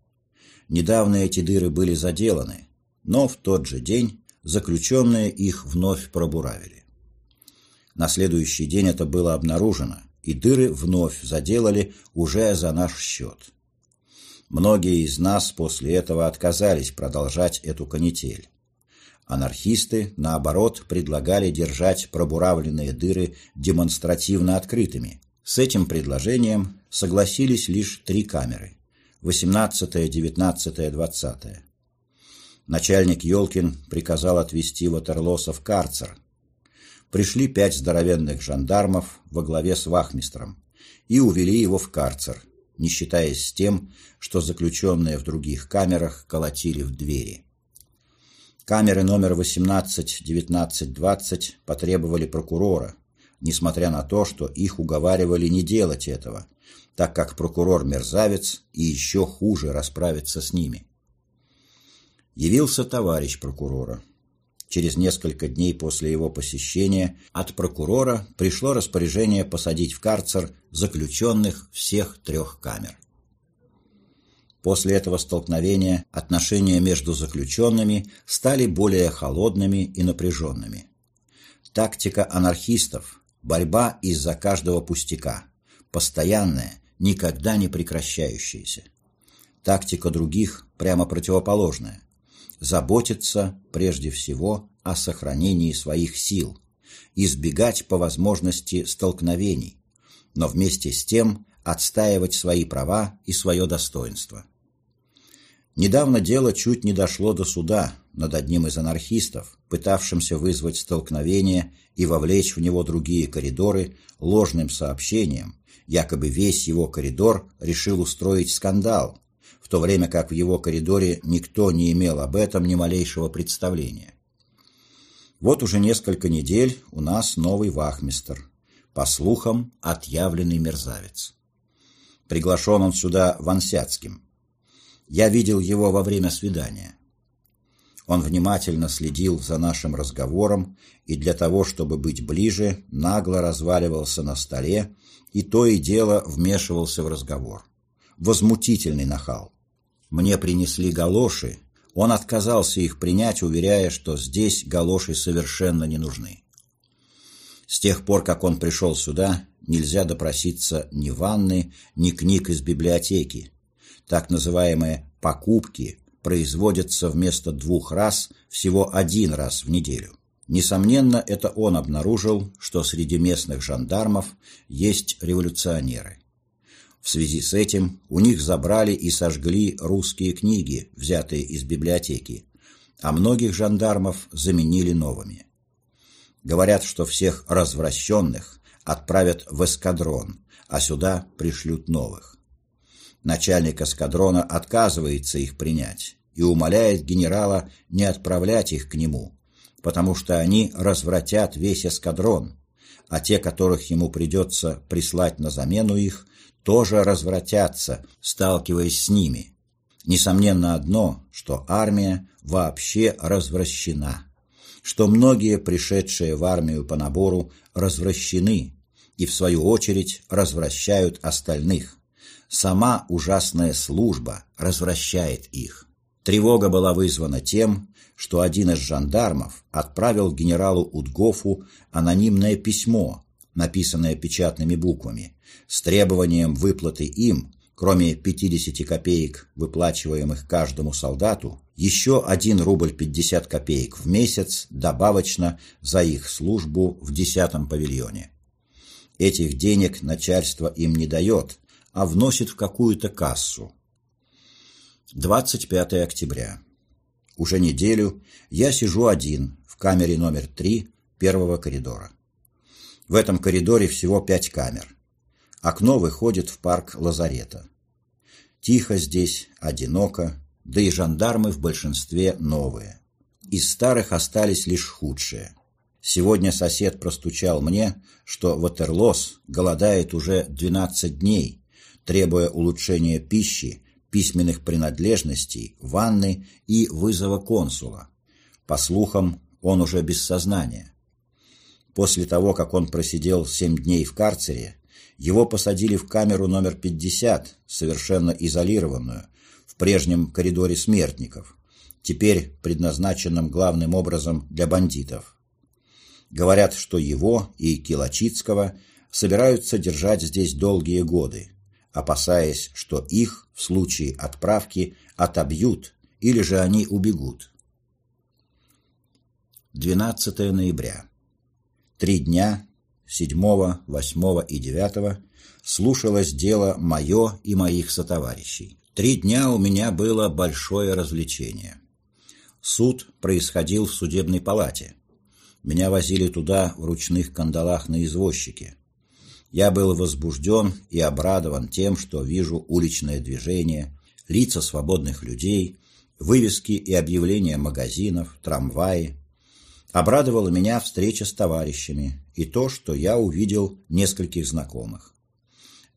Недавно эти дыры были заделаны, но в тот же день заключенные их вновь пробуравили. На следующий день это было обнаружено, и дыры вновь заделали уже за наш счет. Многие из нас после этого отказались продолжать эту канитель. Анархисты, наоборот, предлагали держать пробуравленные дыры демонстративно открытыми. С этим предложением согласились лишь три камеры – 18, 19, 20. Начальник Ёлкин приказал отвезти Ватерлоса в карцер. Пришли пять здоровенных жандармов во главе с вахмистром и увели его в карцер – не считаясь с тем, что заключенные в других камерах колотили в двери. Камеры номер 18, 19, 20 потребовали прокурора, несмотря на то, что их уговаривали не делать этого, так как прокурор мерзавец и еще хуже расправиться с ними. Явился товарищ прокурора. Через несколько дней после его посещения от прокурора пришло распоряжение посадить в карцер заключенных всех трех камер. После этого столкновения отношения между заключенными стали более холодными и напряженными. Тактика анархистов – борьба из-за каждого пустяка, постоянная, никогда не прекращающаяся. Тактика других прямо противоположная – заботиться прежде всего о сохранении своих сил, избегать по возможности столкновений, но вместе с тем отстаивать свои права и свое достоинство. Недавно дело чуть не дошло до суда над одним из анархистов, пытавшимся вызвать столкновение и вовлечь в него другие коридоры ложным сообщением, якобы весь его коридор решил устроить скандал, то время как в его коридоре никто не имел об этом ни малейшего представления. Вот уже несколько недель у нас новый вахмистр, по слухам, отъявленный мерзавец. Приглашен он сюда Вансяцким. Я видел его во время свидания. Он внимательно следил за нашим разговором и для того, чтобы быть ближе, нагло разваливался на столе и то и дело вмешивался в разговор. Возмутительный нахал. Мне принесли галоши, он отказался их принять, уверяя, что здесь галоши совершенно не нужны. С тех пор, как он пришел сюда, нельзя допроситься ни ванны, ни книг из библиотеки. Так называемые «покупки» производятся вместо двух раз всего один раз в неделю. Несомненно, это он обнаружил, что среди местных жандармов есть революционеры. В связи с этим у них забрали и сожгли русские книги, взятые из библиотеки, а многих жандармов заменили новыми. Говорят, что всех развращенных отправят в эскадрон, а сюда пришлют новых. Начальник эскадрона отказывается их принять и умоляет генерала не отправлять их к нему, потому что они развратят весь эскадрон, а те, которых ему придется прислать на замену их, тоже развратятся, сталкиваясь с ними. Несомненно одно, что армия вообще развращена, что многие пришедшие в армию по набору развращены и, в свою очередь, развращают остальных. Сама ужасная служба развращает их. Тревога была вызвана тем, что один из жандармов отправил генералу Удгофу анонимное письмо, написанное печатными буквами, с требованием выплаты им, кроме 50 копеек, выплачиваемых каждому солдату, еще 1 рубль 50 копеек в месяц добавочно за их службу в 10-м павильоне. Этих денег начальство им не дает, а вносит в какую-то кассу. 25 октября. Уже неделю я сижу один в камере номер 3 первого коридора. В этом коридоре всего пять камер. Окно выходит в парк лазарета. Тихо здесь, одиноко, да и жандармы в большинстве новые. Из старых остались лишь худшие. Сегодня сосед простучал мне, что Ватерлос голодает уже 12 дней, требуя улучшения пищи, письменных принадлежностей, ванны и вызова консула. По слухам, он уже без сознания. После того, как он просидел семь дней в карцере, его посадили в камеру номер 50, совершенно изолированную, в прежнем коридоре смертников, теперь предназначенном главным образом для бандитов. Говорят, что его и Килочицкого собираются держать здесь долгие годы, опасаясь, что их в случае отправки отобьют или же они убегут. 12 ноября. Три дня, 7, 8 и 9, слушалось дело мое и моих сотоварищей. Три дня у меня было большое развлечение. Суд происходил в судебной палате. Меня возили туда в ручных кандалах на извозчике. Я был возбужден и обрадован тем, что вижу уличное движение, лица свободных людей, вывески и объявления магазинов, трамваи, Обрадовала меня встреча с товарищами и то, что я увидел нескольких знакомых.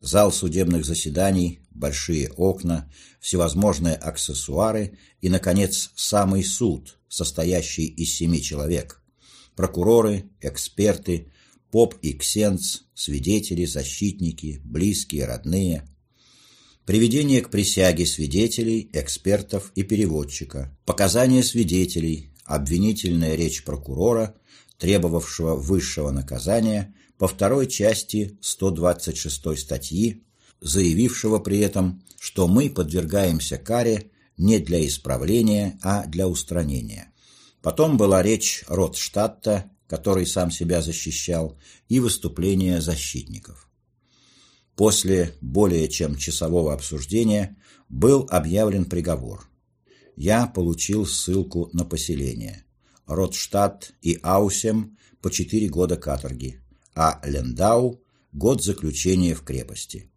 Зал судебных заседаний, большие окна, всевозможные аксессуары и, наконец, самый суд, состоящий из семи человек. Прокуроры, эксперты, поп и ксенц, свидетели, защитники, близкие, родные. Приведение к присяге свидетелей, экспертов и переводчика. Показания свидетелей, обвинительная речь прокурора, требовавшего высшего наказания по второй части 126 статьи, заявившего при этом, что мы подвергаемся каре не для исправления, а для устранения. Потом была речь Ротштадта, который сам себя защищал, и выступление защитников. После более чем часового обсуждения был объявлен приговор я получил ссылку на поселение. Ротштадт и Аусем по четыре года каторги, а Лендау – год заключения в крепости.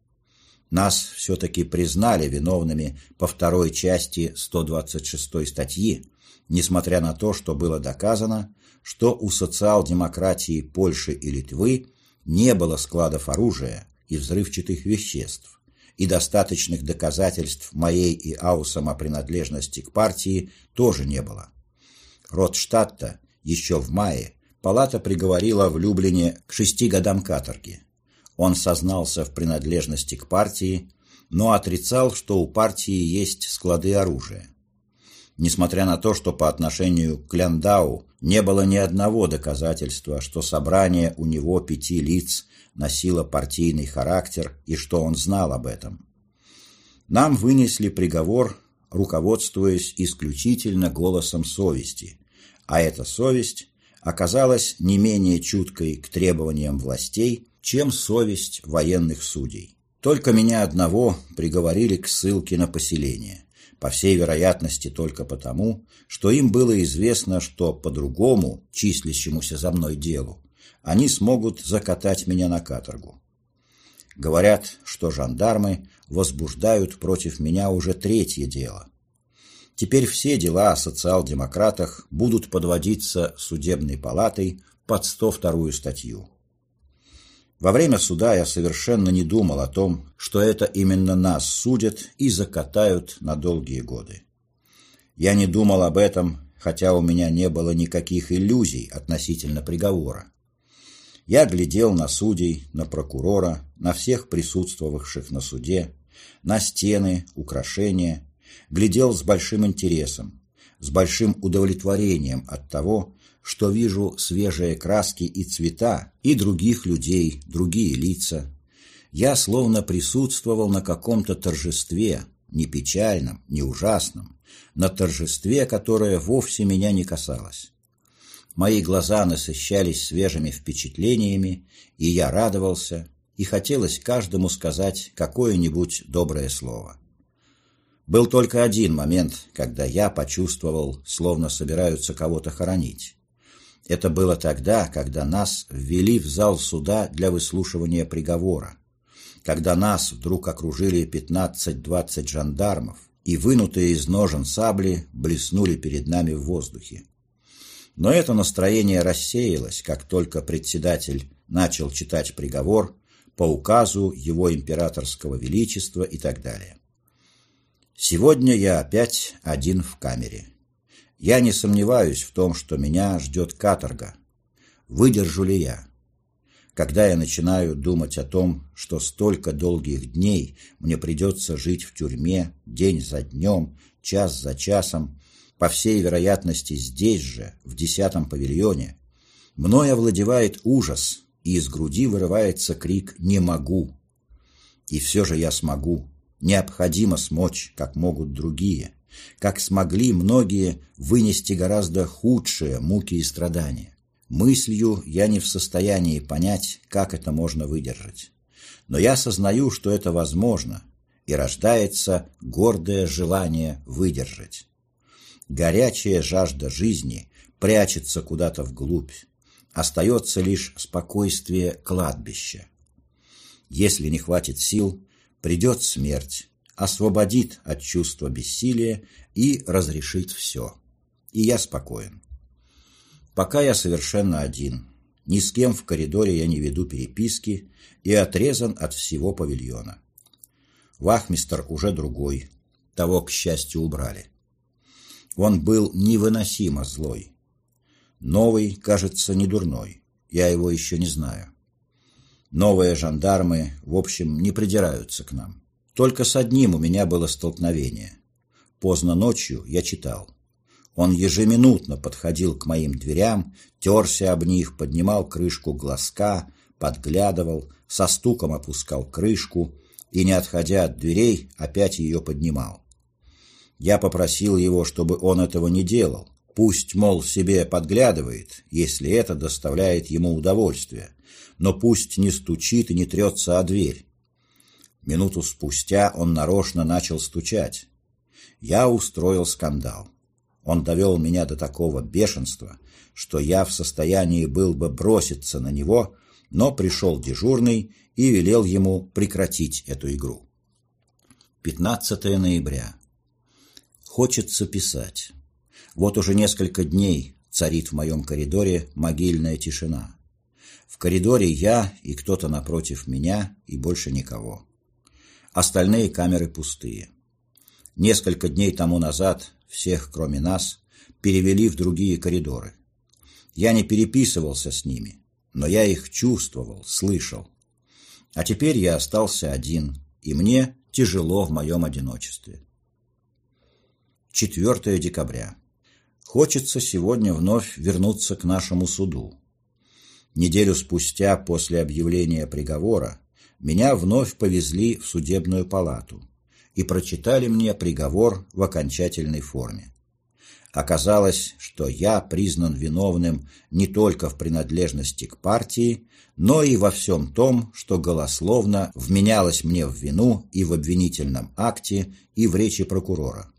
Нас все-таки признали виновными по второй части 126 статьи, несмотря на то, что было доказано, что у социал-демократии Польши и Литвы не было складов оружия и взрывчатых веществ, и достаточных доказательств моей и Аусама принадлежности к партии тоже не было. Ротштадта еще в мае палата приговорила в Люблине к шести годам каторги. Он сознался в принадлежности к партии, но отрицал, что у партии есть склады оружия. Несмотря на то, что по отношению к Ляндау не было ни одного доказательства, что собрание у него пяти лиц носила партийный характер и что он знал об этом. Нам вынесли приговор, руководствуясь исключительно голосом совести, а эта совесть оказалась не менее чуткой к требованиям властей, чем совесть военных судей. Только меня одного приговорили к ссылке на поселение, по всей вероятности только потому, что им было известно, что по другому, числящемуся за мной делу, они смогут закатать меня на каторгу. Говорят, что жандармы возбуждают против меня уже третье дело. Теперь все дела о социал-демократах будут подводиться судебной палатой под 102 статью. Во время суда я совершенно не думал о том, что это именно нас судят и закатают на долгие годы. Я не думал об этом, хотя у меня не было никаких иллюзий относительно приговора. Я глядел на судей, на прокурора, на всех присутствовавших на суде, на стены, украшения, глядел с большим интересом, с большим удовлетворением от того, что вижу свежие краски и цвета, и других людей, другие лица. Я словно присутствовал на каком-то торжестве, не печальном, не ужасном, на торжестве, которое вовсе меня не касалось. Мои глаза насыщались свежими впечатлениями, и я радовался, и хотелось каждому сказать какое-нибудь доброе слово. Был только один момент, когда я почувствовал, словно собираются кого-то хоронить. Это было тогда, когда нас ввели в зал суда для выслушивания приговора, когда нас вдруг окружили 15-20 жандармов, и вынутые из ножен сабли блеснули перед нами в воздухе. Но это настроение рассеялось, как только председатель начал читать приговор по указу его императорского величества и так далее. Сегодня я опять один в камере. Я не сомневаюсь в том, что меня ждет каторга. Выдержу ли я? Когда я начинаю думать о том, что столько долгих дней мне придется жить в тюрьме, день за днем, час за часом, по всей вероятности здесь же, в десятом павильоне, мной овладевает ужас, и из груди вырывается крик «не могу». И все же я смогу, необходимо смочь, как могут другие – как смогли многие вынести гораздо худшие муки и страдания. Мыслью я не в состоянии понять, как это можно выдержать. Но я сознаю, что это возможно, и рождается гордое желание выдержать. Горячая жажда жизни прячется куда-то вглубь, остается лишь спокойствие кладбища. Если не хватит сил, придет смерть, освободит от чувства бессилия и разрешит все. И я спокоен. Пока я совершенно один. Ни с кем в коридоре я не веду переписки и отрезан от всего павильона. Вахмистр уже другой. Того, к счастью, убрали. Он был невыносимо злой. Новый, кажется, не дурной. Я его еще не знаю. Новые жандармы, в общем, не придираются к нам. Только с одним у меня было столкновение. Поздно ночью я читал. Он ежеминутно подходил к моим дверям, терся об них, поднимал крышку глазка, подглядывал, со стуком опускал крышку и, не отходя от дверей, опять ее поднимал. Я попросил его, чтобы он этого не делал. Пусть, мол, себе подглядывает, если это доставляет ему удовольствие, но пусть не стучит и не трется о дверь. Минуту спустя он нарочно начал стучать. Я устроил скандал. Он довел меня до такого бешенства, что я в состоянии был бы броситься на него, но пришел дежурный и велел ему прекратить эту игру. 15 ноября. Хочется писать. Вот уже несколько дней царит в моем коридоре могильная тишина. В коридоре я и кто-то напротив меня, и больше никого. Остальные камеры пустые. Несколько дней тому назад всех, кроме нас, перевели в другие коридоры. Я не переписывался с ними, но я их чувствовал, слышал. А теперь я остался один, и мне тяжело в моем одиночестве. 4 декабря. Хочется сегодня вновь вернуться к нашему суду. Неделю спустя после объявления приговора меня вновь повезли в судебную палату и прочитали мне приговор в окончательной форме. Оказалось, что я признан виновным не только в принадлежности к партии, но и во всем том, что голословно вменялось мне в вину и в обвинительном акте, и в речи прокурора.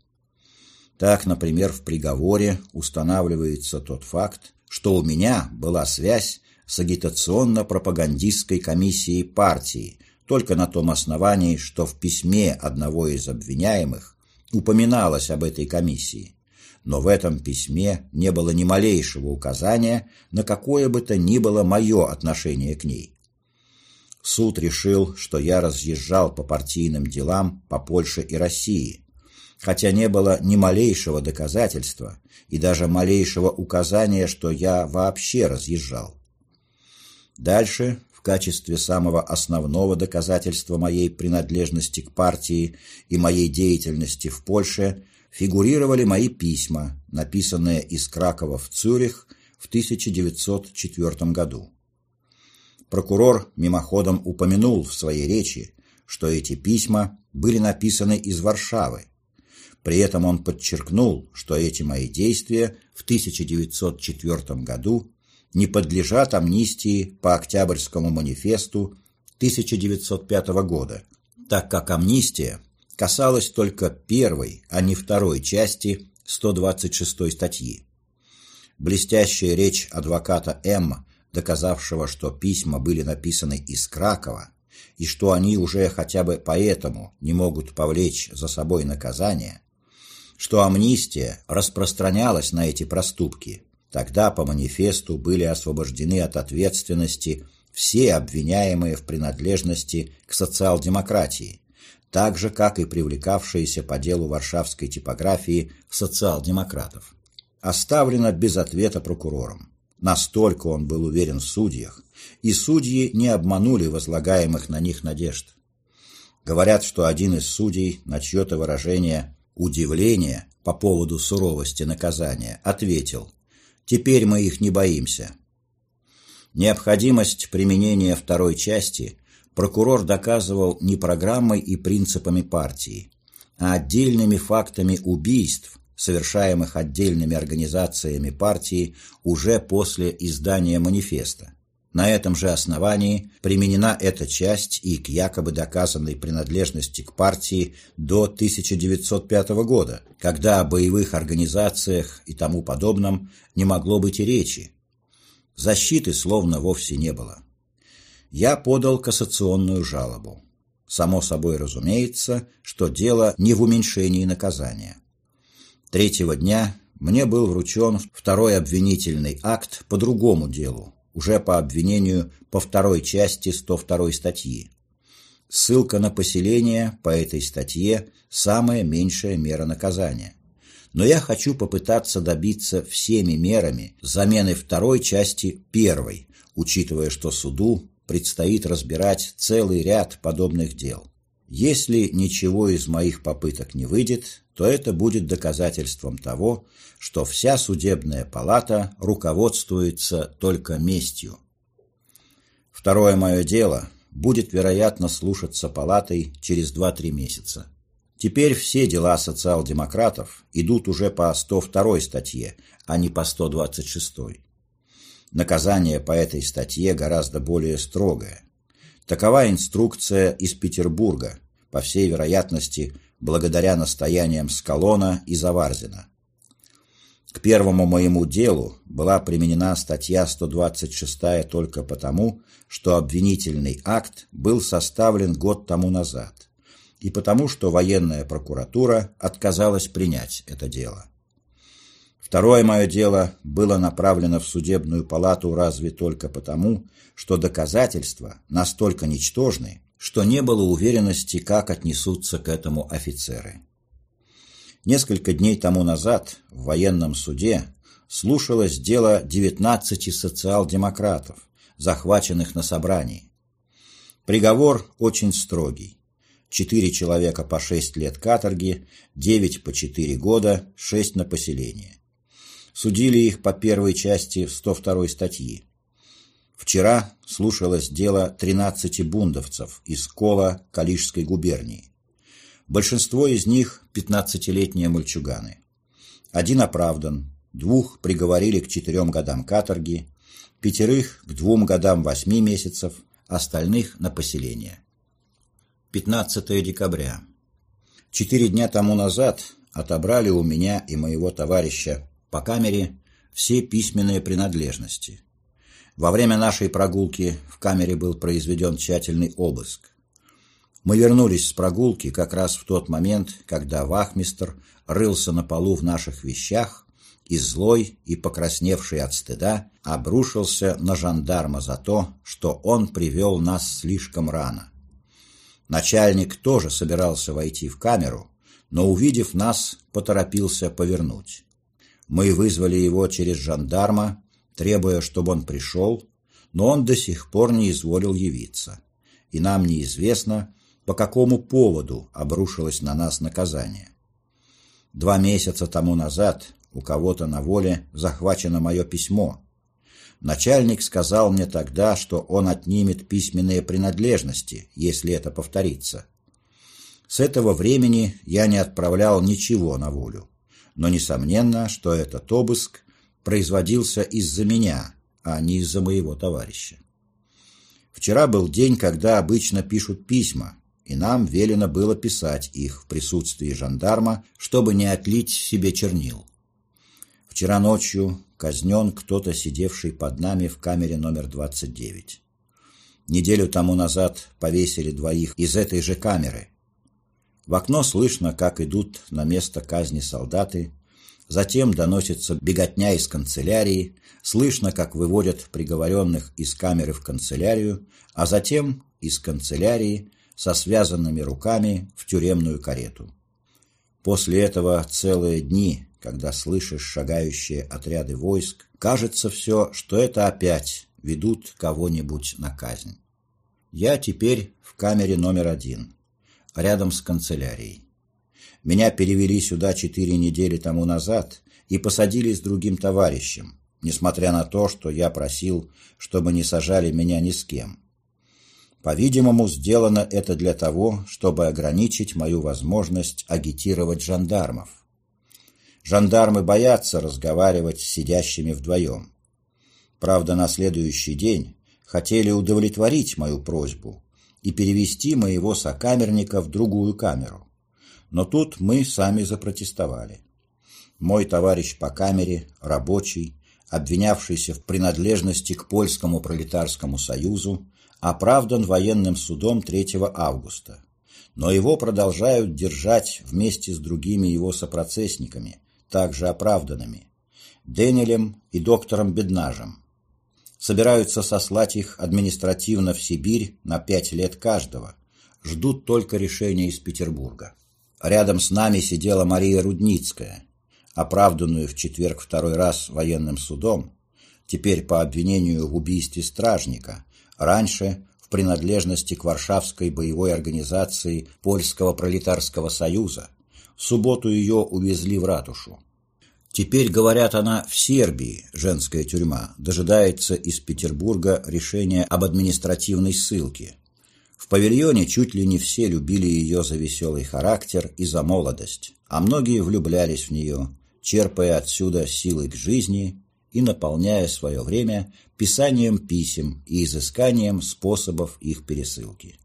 Так, например, в приговоре устанавливается тот факт, что у меня была связь с агитационно-пропагандистской комиссией партии, только на том основании, что в письме одного из обвиняемых упоминалось об этой комиссии. Но в этом письме не было ни малейшего указания на какое бы то ни было мое отношение к ней. суд решил, что я разъезжал по партийным делам по Польше и России, хотя не было ни малейшего доказательства и даже малейшего указания, что я вообще разъезжал. Дальше, в качестве самого основного доказательства моей принадлежности к партии и моей деятельности в Польше, фигурировали мои письма, написанные из Кракова в Цюрих в 1904 году. Прокурор мимоходом упомянул в своей речи, что эти письма были написаны из Варшавы. При этом он подчеркнул, что эти мои действия в 1904 году не подлежат амнистии по Октябрьскому манифесту 1905 года, так как амнистия касалась только первой, а не второй части 126 статьи. Блестящая речь адвоката М доказавшего, что письма были написаны из Кракова, и что они уже хотя бы поэтому не могут повлечь за собой наказание, что амнистия распространялась на эти проступки, тогда по манифесту были освобождены от ответственности все обвиняемые в принадлежности к социал-демократии, так же, как и привлекавшиеся по делу варшавской типографии социал-демократов. Оставлено без ответа прокурором. Настолько он был уверен в судьях, и судьи не обманули возлагаемых на них надежд. Говорят, что один из судей на чье-то выражение удивления по поводу суровости наказания ответил «Теперь мы их не боимся». Необходимость применения второй части прокурор доказывал не программой и принципами партии, а отдельными фактами убийств, совершаемых отдельными организациями партии уже после издания манифеста. На этом же основании применена эта часть и к якобы доказанной принадлежности к партии до 1905 года, когда о боевых организациях и тому подобном не могло быть и речи. Защиты словно вовсе не было. Я подал кассационную жалобу. Само собой разумеется, что дело не в уменьшении наказания. Третьего дня мне был вручен второй обвинительный акт по другому делу, уже по обвинению по второй части 102 статьи. Ссылка на поселение по этой статье – самая меньшая мера наказания. Но я хочу попытаться добиться всеми мерами замены второй части первой, учитывая, что суду предстоит разбирать целый ряд подобных дел. Если ничего из моих попыток не выйдет, то это будет доказательством того, что вся судебная палата руководствуется только местью. Второе мое дело будет, вероятно, слушаться палатой через 2-3 месяца. Теперь все дела социал-демократов идут уже по 102 статье, а не по 126. Наказание по этой статье гораздо более строгое. Такова инструкция из Петербурга, по всей вероятности, благодаря настояниям Скалона и Заварзина. К первому моему делу была применена статья 126 только потому, что обвинительный акт был составлен год тому назад, и потому, что военная прокуратура отказалась принять это дело. Второе мое дело было направлено в судебную палату разве только потому, что доказательства настолько ничтожны, что не было уверенности, как отнесутся к этому офицеры. Несколько дней тому назад в военном суде слушалось дело 19 социал-демократов, захваченных на собрании. Приговор очень строгий. Четыре человека по шесть лет каторги, девять по четыре года, шесть на поселение. Судили их по первой части 102 статьи. Вчера слушалось дело 13 бундовцев из Кола Калишской губернии. Большинство из них – 15-летние мальчуганы. Один оправдан, двух приговорили к четырем годам каторги, пятерых к двум годам восьми месяцев, остальных на поселение. 15 декабря. Четыре дня тому назад отобрали у меня и моего товарища по камере все письменные принадлежности – во время нашей прогулки в камере был произведен тщательный обыск. Мы вернулись с прогулки как раз в тот момент, когда вахмистр рылся на полу в наших вещах и злой, и покрасневший от стыда, обрушился на жандарма за то, что он привел нас слишком рано. Начальник тоже собирался войти в камеру, но, увидев нас, поторопился повернуть. Мы вызвали его через жандарма, требуя, чтобы он пришел, но он до сих пор не изволил явиться, и нам неизвестно, по какому поводу обрушилось на нас наказание. Два месяца тому назад у кого-то на воле захвачено мое письмо. Начальник сказал мне тогда, что он отнимет письменные принадлежности, если это повторится. С этого времени я не отправлял ничего на волю, но несомненно, что этот обыск производился из-за меня, а не из-за моего товарища. Вчера был день, когда обычно пишут письма, и нам велено было писать их в присутствии жандарма, чтобы не отлить себе чернил. Вчера ночью казнен кто-то, сидевший под нами в камере номер 29. Неделю тому назад повесили двоих из этой же камеры. В окно слышно, как идут на место казни солдаты, затем доносится беготня из канцелярии, слышно, как выводят приговоренных из камеры в канцелярию, а затем из канцелярии со связанными руками в тюремную карету. После этого целые дни когда слышишь шагающие отряды войск, кажется все, что это опять ведут кого-нибудь на казнь. Я теперь в камере номер один, рядом с канцелярией. Меня перевели сюда четыре недели тому назад и посадили с другим товарищем, несмотря на то, что я просил, чтобы не сажали меня ни с кем. По-видимому, сделано это для того, чтобы ограничить мою возможность агитировать жандармов. Жандармы боятся разговаривать с сидящими вдвоем. Правда, на следующий день хотели удовлетворить мою просьбу и перевести моего сокамерника в другую камеру. Но тут мы сами запротестовали. Мой товарищ по камере, рабочий, обвинявшийся в принадлежности к Польскому пролетарскому союзу, оправдан военным судом 3 августа. Но его продолжают держать вместе с другими его сопроцессниками, также оправданными, Денелем и доктором Беднажем. Собираются сослать их административно в Сибирь на пять лет каждого. Ждут только решения из Петербурга. Рядом с нами сидела Мария Рудницкая, оправданную в четверг второй раз военным судом, теперь по обвинению в убийстве стражника, раньше в принадлежности к Варшавской боевой организации Польского пролетарского союза, в субботу ее увезли в ратушу. Теперь, говорят, она в Сербии, женская тюрьма, дожидается из Петербурга решения об административной ссылке. В павильоне чуть ли не все любили ее за веселый характер и за молодость, а многие влюблялись в нее, черпая отсюда силы к жизни и наполняя свое время писанием писем и изысканием способов их пересылки.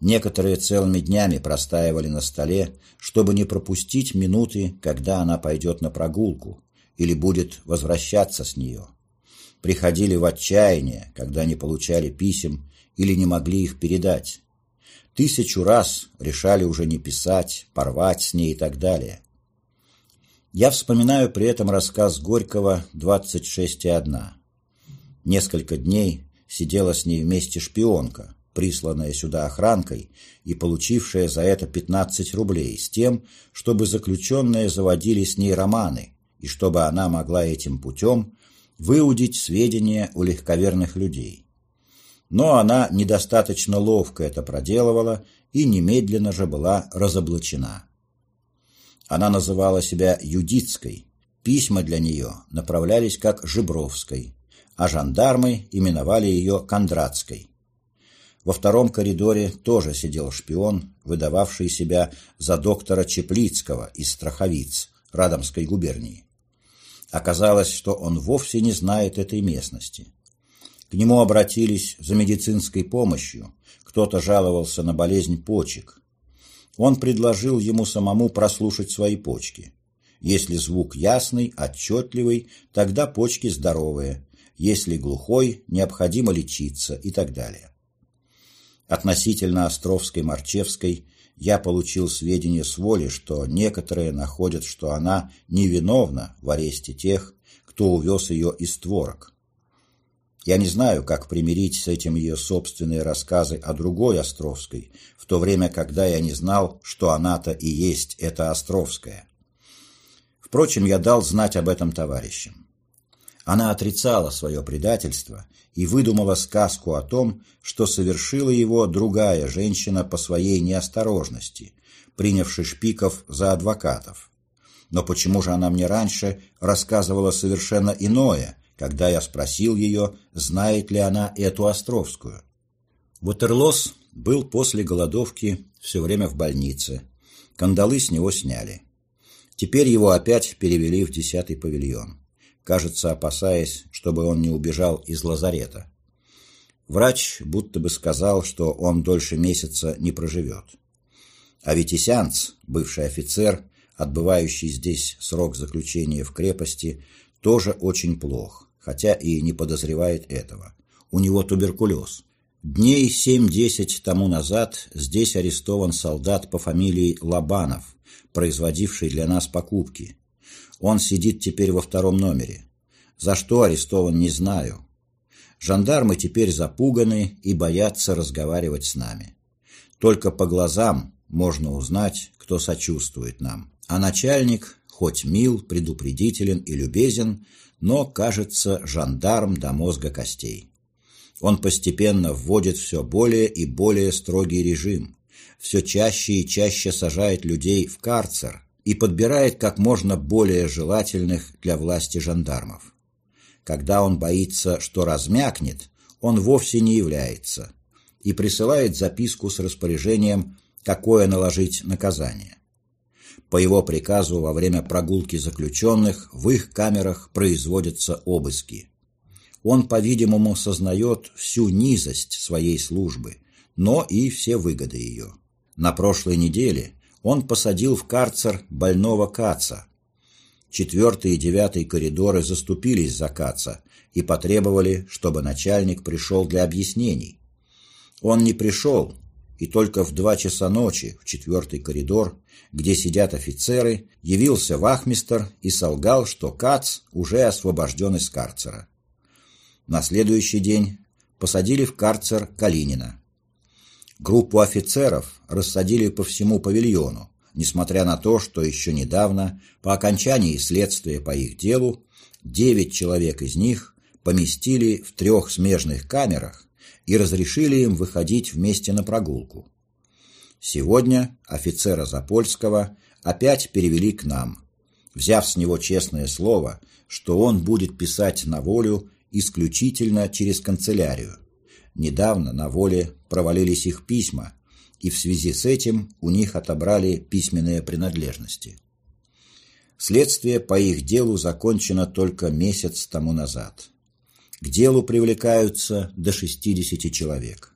Некоторые целыми днями простаивали на столе, чтобы не пропустить минуты, когда она пойдет на прогулку или будет возвращаться с нее. Приходили в отчаяние, когда не получали писем или не могли их передать. Тысячу раз решали уже не писать, порвать с ней и так далее. Я вспоминаю при этом рассказ Горького «26 и одна». Несколько дней сидела с ней вместе шпионка – присланная сюда охранкой и получившая за это 15 рублей, с тем, чтобы заключенные заводили с ней романы, и чтобы она могла этим путем выудить сведения у легковерных людей. Но она недостаточно ловко это проделывала и немедленно же была разоблачена. Она называла себя Юдицкой, письма для нее направлялись как Жибровской, а жандармы именовали ее Кондратской. Во втором коридоре тоже сидел шпион, выдававший себя за доктора Чеплицкого из Страховиц, Радомской губернии. Оказалось, что он вовсе не знает этой местности. К нему обратились за медицинской помощью, кто-то жаловался на болезнь почек. Он предложил ему самому прослушать свои почки. Если звук ясный, отчетливый, тогда почки здоровые, если глухой, необходимо лечиться и так далее. Относительно Островской-Марчевской я получил сведения с воли, что некоторые находят, что она невиновна в аресте тех, кто увез ее из творог. Я не знаю, как примирить с этим ее собственные рассказы о другой Островской, в то время, когда я не знал, что она-то и есть эта Островская. Впрочем, я дал знать об этом товарищам. Она отрицала свое предательство и выдумала сказку о том, что совершила его другая женщина по своей неосторожности, принявши шпиков за адвокатов. Но почему же она мне раньше рассказывала совершенно иное, когда я спросил ее, знает ли она эту Островскую? Ватерлос был после голодовки все время в больнице. Кандалы с него сняли. Теперь его опять перевели в десятый павильон кажется, опасаясь, чтобы он не убежал из лазарета. Врач будто бы сказал, что он дольше месяца не проживет. А Витисянц, бывший офицер, отбывающий здесь срок заключения в крепости, тоже очень плох, хотя и не подозревает этого. У него туберкулез. Дней семь-десять тому назад здесь арестован солдат по фамилии Лобанов, производивший для нас покупки, он сидит теперь во втором номере. За что арестован, не знаю. Жандармы теперь запуганы и боятся разговаривать с нами. Только по глазам можно узнать, кто сочувствует нам. А начальник, хоть мил, предупредителен и любезен, но, кажется, жандарм до мозга костей. Он постепенно вводит все более и более строгий режим, все чаще и чаще сажает людей в карцер, и подбирает как можно более желательных для власти жандармов. Когда он боится, что размякнет, он вовсе не является и присылает записку с распоряжением, какое наложить наказание. По его приказу во время прогулки заключенных в их камерах производятся обыски. Он, по-видимому, сознает всю низость своей службы, но и все выгоды ее. На прошлой неделе он посадил в карцер больного Каца. Четвертый и девятый коридоры заступились за Каца и потребовали, чтобы начальник пришел для объяснений. Он не пришел, и только в два часа ночи в четвертый коридор, где сидят офицеры, явился вахмистер и солгал, что Кац уже освобожден из карцера. На следующий день посадили в карцер Калинина. Группу офицеров рассадили по всему павильону, несмотря на то, что еще недавно, по окончании следствия по их делу, девять человек из них поместили в трех смежных камерах и разрешили им выходить вместе на прогулку. Сегодня офицера Запольского опять перевели к нам, взяв с него честное слово, что он будет писать на волю исключительно через канцелярию, Недавно на воле провалились их письма, и в связи с этим у них отобрали письменные принадлежности. Следствие по их делу закончено только месяц тому назад. К делу привлекаются до 60 человек.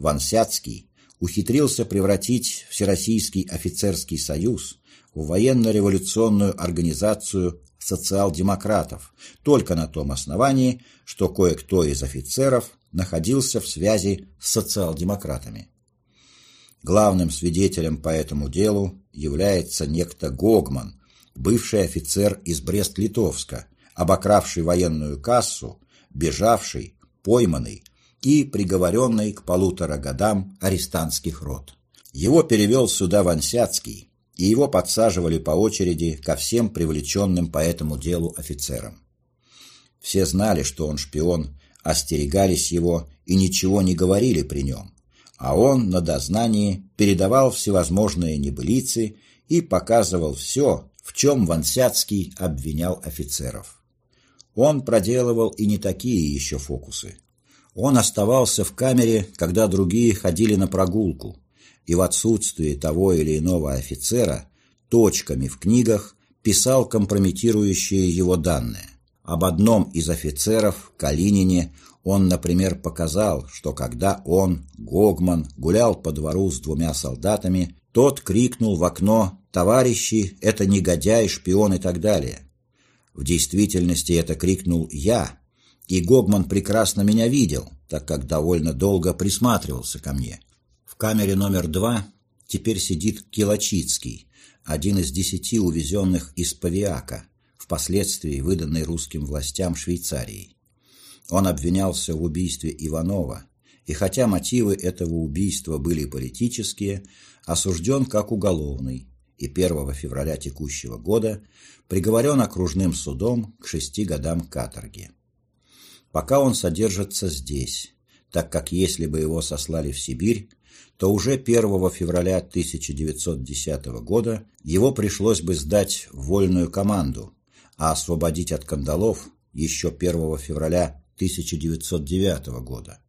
Вансяцкий ухитрился превратить Всероссийский офицерский союз в военно-революционную организацию социал-демократов только на том основании, что кое-кто из офицеров находился в связи с социал-демократами. Главным свидетелем по этому делу является некто Гогман, бывший офицер из Брест-Литовска, обокравший военную кассу, бежавший, пойманный и приговоренный к полутора годам арестантских род. Его перевел сюда Вансяцкий, и его подсаживали по очереди ко всем привлеченным по этому делу офицерам. Все знали, что он шпион, остерегались его и ничего не говорили при нем, а он на дознании передавал всевозможные небылицы и показывал все, в чем Вансяцкий обвинял офицеров. Он проделывал и не такие еще фокусы. Он оставался в камере, когда другие ходили на прогулку, и в отсутствие того или иного офицера точками в книгах писал компрометирующие его данные. Об одном из офицеров, Калинине, он, например, показал, что когда он, Гогман, гулял по двору с двумя солдатами, тот крикнул в окно «Товарищи, это негодяй, шпион» и так далее. В действительности это крикнул я, и Гогман прекрасно меня видел, так как довольно долго присматривался ко мне. В камере номер два теперь сидит Килочицкий, один из десяти увезенных из Павиака, впоследствии выданный русским властям Швейцарии. Он обвинялся в убийстве Иванова, и хотя мотивы этого убийства были политические, осужден как уголовный и 1 февраля текущего года приговорен окружным судом к шести годам каторги. Пока он содержится здесь, так как если бы его сослали в Сибирь, то уже 1 февраля 1910 года его пришлось бы сдать в вольную команду, а освободить от кандалов еще 1 февраля 1909 года.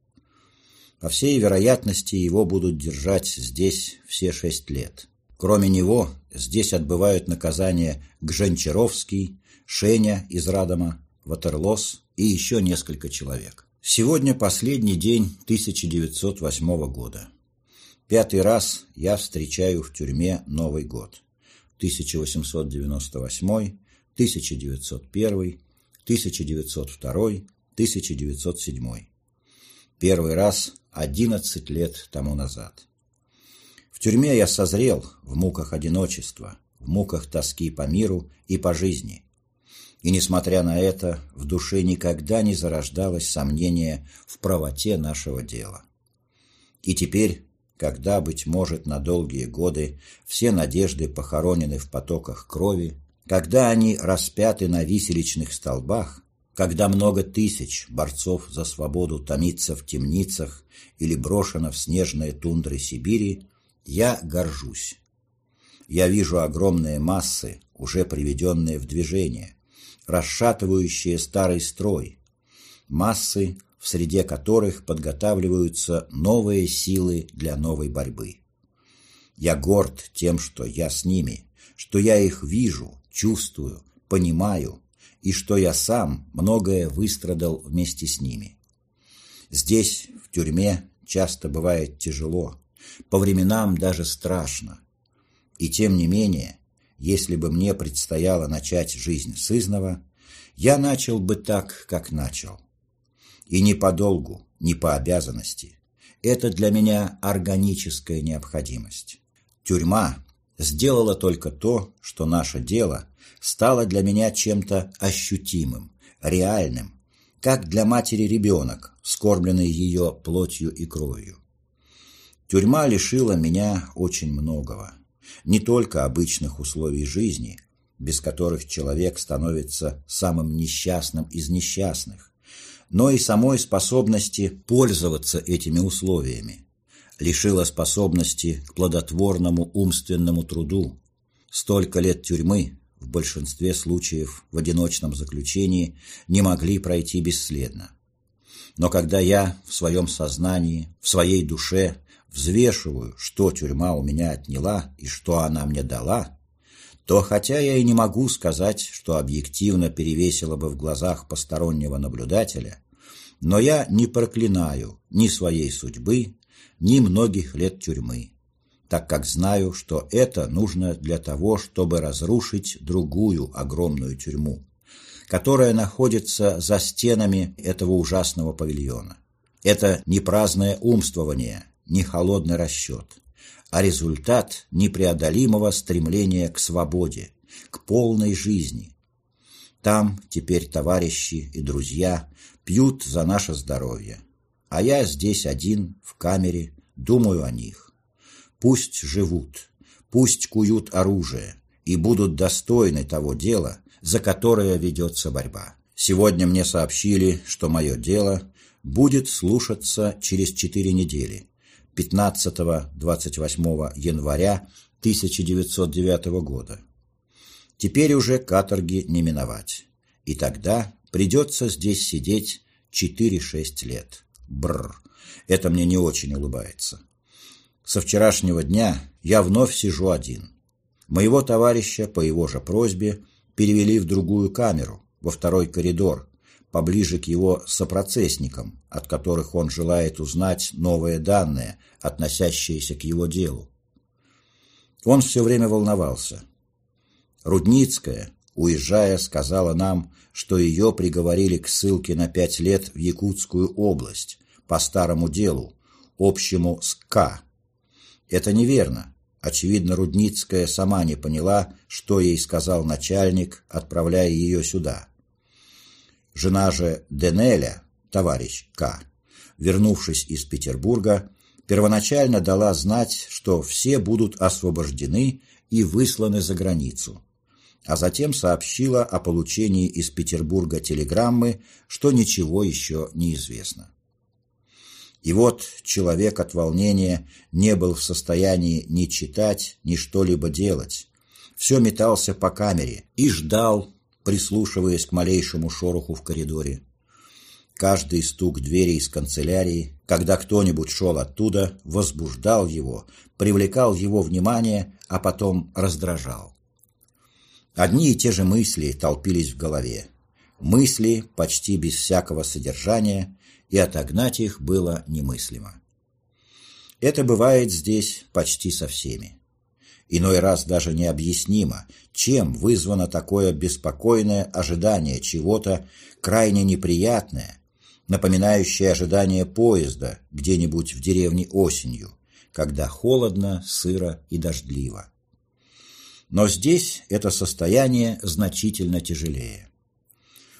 По всей вероятности, его будут держать здесь все шесть лет. Кроме него, здесь отбывают наказание Гженчаровский, Шеня из Радома, Ватерлос и еще несколько человек. Сегодня последний день 1908 года. Пятый раз я встречаю в тюрьме Новый год. 1898, 1901, 1902, 1907. Первый раз 11 лет тому назад. Тюрьме я созрел в муках одиночества, в муках тоски по миру и по жизни. И, несмотря на это, в душе никогда не зарождалось сомнение в правоте нашего дела. И теперь, когда, быть может, на долгие годы все надежды похоронены в потоках крови, когда они распяты на виселичных столбах, когда много тысяч борцов за свободу томится в темницах или брошено в снежные тундры Сибири, я горжусь. Я вижу огромные массы, уже приведенные в движение, расшатывающие старый строй, массы, в среде которых подготавливаются новые силы для новой борьбы. Я горд тем, что я с ними, что я их вижу, чувствую, понимаю, и что я сам многое выстрадал вместе с ними. Здесь, в тюрьме, часто бывает тяжело, по временам даже страшно. И тем не менее, если бы мне предстояло начать жизнь сызнова, я начал бы так, как начал. И не по долгу, не по обязанности. Это для меня органическая необходимость. Тюрьма сделала только то, что наше дело стало для меня чем-то ощутимым, реальным, как для матери ребенок, скормленный ее плотью и кровью. Тюрьма лишила меня очень многого. Не только обычных условий жизни, без которых человек становится самым несчастным из несчастных, но и самой способности пользоваться этими условиями, лишила способности к плодотворному умственному труду. Столько лет тюрьмы, в большинстве случаев в одиночном заключении, не могли пройти бесследно. Но когда я в своем сознании, в своей душе взвешиваю, что тюрьма у меня отняла и что она мне дала, то хотя я и не могу сказать, что объективно перевесило бы в глазах постороннего наблюдателя, но я не проклинаю ни своей судьбы, ни многих лет тюрьмы, так как знаю, что это нужно для того, чтобы разрушить другую огромную тюрьму, которая находится за стенами этого ужасного павильона. Это не праздное умствование, не холодный расчет, а результат непреодолимого стремления к свободе, к полной жизни. Там теперь товарищи и друзья пьют за наше здоровье а я здесь один, в камере, думаю о них. Пусть живут, пусть куют оружие и будут достойны того дела, за которое ведется борьба. Сегодня мне сообщили, что мое дело будет слушаться через четыре недели, 15-28 января 1909 года. Теперь уже каторги не миновать, и тогда придется здесь сидеть 4-6 лет. Бррр, это мне не очень улыбается. Со вчерашнего дня я вновь сижу один. Моего товарища по его же просьбе перевели в другую камеру, во второй коридор, поближе к его сопроцессникам, от которых он желает узнать новые данные, относящиеся к его делу. Он все время волновался. Рудницкая, уезжая, сказала нам, что ее приговорили к ссылке на пять лет в Якутскую область, по старому делу, общему с К. Это неверно. Очевидно, Рудницкая сама не поняла, что ей сказал начальник, отправляя ее сюда. Жена же Денеля, товарищ К., вернувшись из Петербурга, первоначально дала знать, что все будут освобождены и высланы за границу, а затем сообщила о получении из Петербурга телеграммы, что ничего еще не известно. И вот человек от волнения не был в состоянии ни читать, ни что-либо делать. Все метался по камере и ждал, прислушиваясь к малейшему шороху в коридоре. Каждый стук двери из канцелярии, когда кто-нибудь шел оттуда, возбуждал его, привлекал его внимание, а потом раздражал. Одни и те же мысли толпились в голове. Мысли почти без всякого содержания, и отогнать их было немыслимо. Это бывает здесь почти со всеми. Иной раз даже необъяснимо, чем вызвано такое беспокойное ожидание чего-то крайне неприятное, напоминающее ожидание поезда где-нибудь в деревне осенью, когда холодно, сыро и дождливо. Но здесь это состояние значительно тяжелее.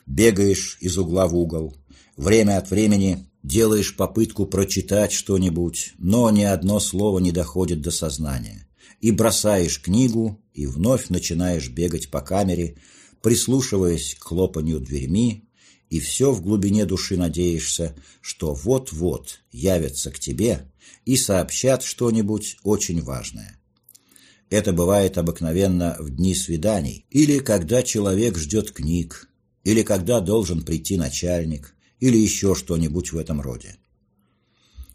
Бегаешь из угла в угол, Время от времени делаешь попытку прочитать что-нибудь, но ни одно слово не доходит до сознания. И бросаешь книгу, и вновь начинаешь бегать по камере, прислушиваясь к хлопанью дверьми, и все в глубине души надеешься, что вот-вот явятся к тебе и сообщат что-нибудь очень важное. Это бывает обыкновенно в дни свиданий, или когда человек ждет книг, или когда должен прийти начальник, или еще что-нибудь в этом роде.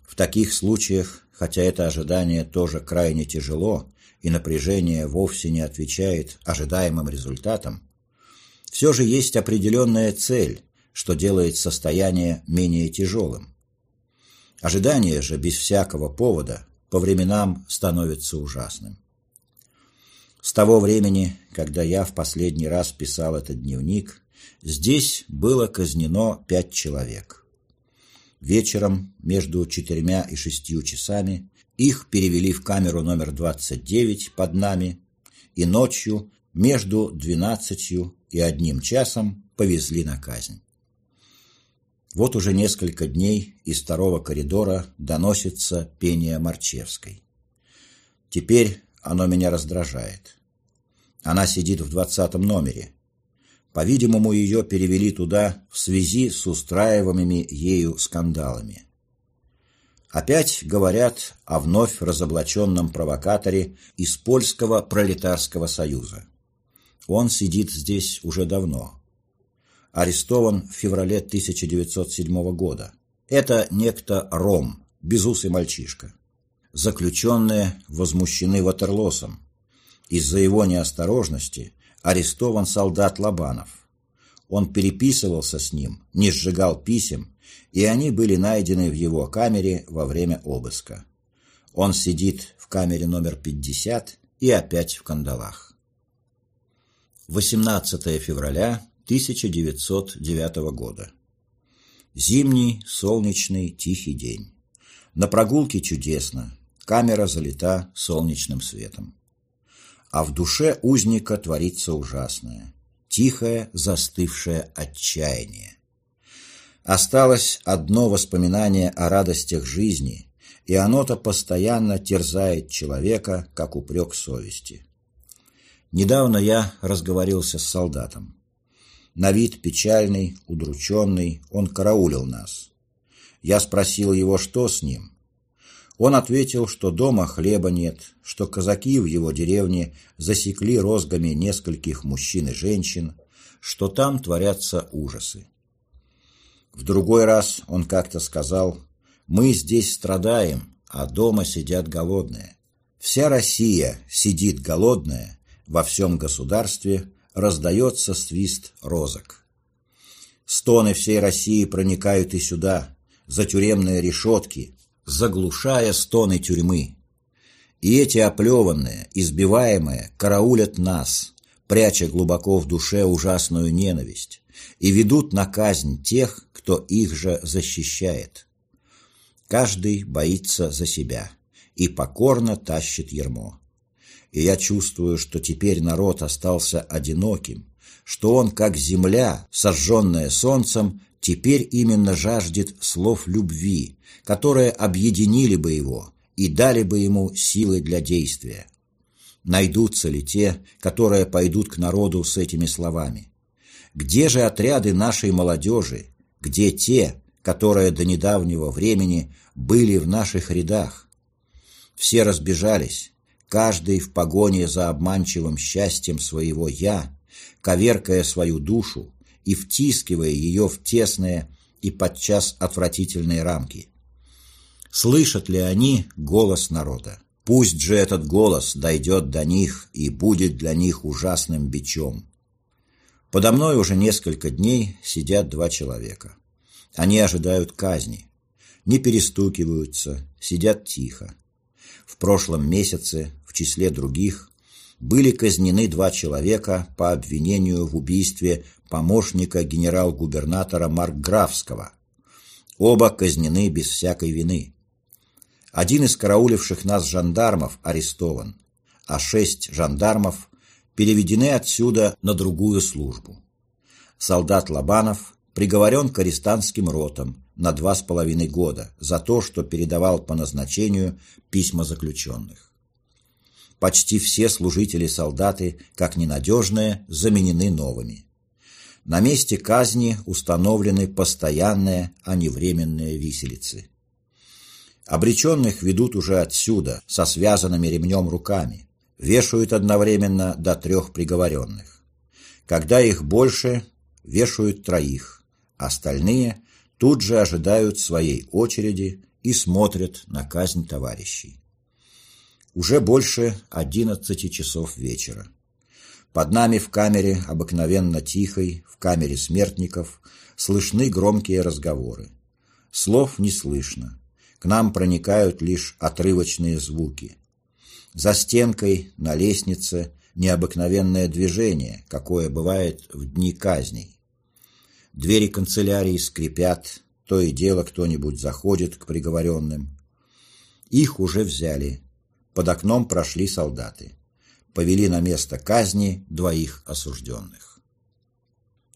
В таких случаях, хотя это ожидание тоже крайне тяжело и напряжение вовсе не отвечает ожидаемым результатам, все же есть определенная цель, что делает состояние менее тяжелым. Ожидание же без всякого повода по временам становится ужасным. С того времени, когда я в последний раз писал этот дневник, Здесь было казнено пять человек. Вечером между четырьмя и шестью часами их перевели в камеру номер 29 под нами, и ночью между двенадцатью и одним часом повезли на казнь. Вот уже несколько дней из второго коридора доносится пение Марчевской. Теперь оно меня раздражает. Она сидит в двадцатом номере, по-видимому, ее перевели туда в связи с устраиваемыми ею скандалами. Опять говорят о вновь разоблаченном провокаторе из Польского пролетарского союза. Он сидит здесь уже давно. Арестован в феврале 1907 года. Это некто Ром, безусый мальчишка. Заключенные возмущены Ватерлосом. Из-за его неосторожности арестован солдат Лобанов. Он переписывался с ним, не сжигал писем, и они были найдены в его камере во время обыска. Он сидит в камере номер 50 и опять в кандалах. 18 февраля 1909 года. Зимний, солнечный, тихий день. На прогулке чудесно, камера залита солнечным светом а в душе узника творится ужасное, тихое, застывшее отчаяние. Осталось одно воспоминание о радостях жизни, и оно-то постоянно терзает человека, как упрек совести. Недавно я разговорился с солдатом. На вид печальный, удрученный, он караулил нас. Я спросил его, что с ним. Он ответил, что дома хлеба нет, что казаки в его деревне засекли розгами нескольких мужчин и женщин, что там творятся ужасы. В другой раз он как-то сказал, «Мы здесь страдаем, а дома сидят голодные. Вся Россия сидит голодная, во всем государстве раздается свист розок. Стоны всей России проникают и сюда, за тюремные решетки, заглушая стоны тюрьмы. И эти оплеванные, избиваемые, караулят нас, пряча глубоко в душе ужасную ненависть, и ведут на казнь тех, кто их же защищает. Каждый боится за себя и покорно тащит ермо. и я чувствую, что теперь народ остался одиноким, что он, как земля, сожженная солнцем, теперь именно жаждет слов любви, которые объединили бы его и дали бы ему силы для действия. Найдутся ли те, которые пойдут к народу с этими словами? Где же отряды нашей молодежи? Где те, которые до недавнего времени были в наших рядах? Все разбежались, каждый в погоне за обманчивым счастьем своего «я», коверкая свою душу и втискивая ее в тесные и подчас отвратительные рамки. Слышат ли они голос народа? Пусть же этот голос дойдет до них и будет для них ужасным бичом. Подо мной уже несколько дней сидят два человека. Они ожидают казни. Не перестукиваются, сидят тихо. В прошлом месяце, в числе других, были казнены два человека по обвинению в убийстве помощника генерал-губернатора Маркграфского. Оба казнены без всякой вины. Один из карауливших нас жандармов арестован, а шесть жандармов переведены отсюда на другую службу. Солдат Лобанов приговорен к арестантским ротам на два с половиной года за то, что передавал по назначению письма заключенных. Почти все служители-солдаты, как ненадежные, заменены новыми. На месте казни установлены постоянные, а не временные виселицы. Обреченных ведут уже отсюда, со связанными ремнем руками, вешают одновременно до трех приговоренных. Когда их больше, вешают троих, остальные тут же ожидают своей очереди и смотрят на казнь товарищей. Уже больше одиннадцати часов вечера. Под нами в камере, обыкновенно тихой, в камере смертников, слышны громкие разговоры. Слов не слышно к нам проникают лишь отрывочные звуки. За стенкой, на лестнице, необыкновенное движение, какое бывает в дни казней. Двери канцелярии скрипят, то и дело кто-нибудь заходит к приговоренным. Их уже взяли. Под окном прошли солдаты. Повели на место казни двоих осужденных.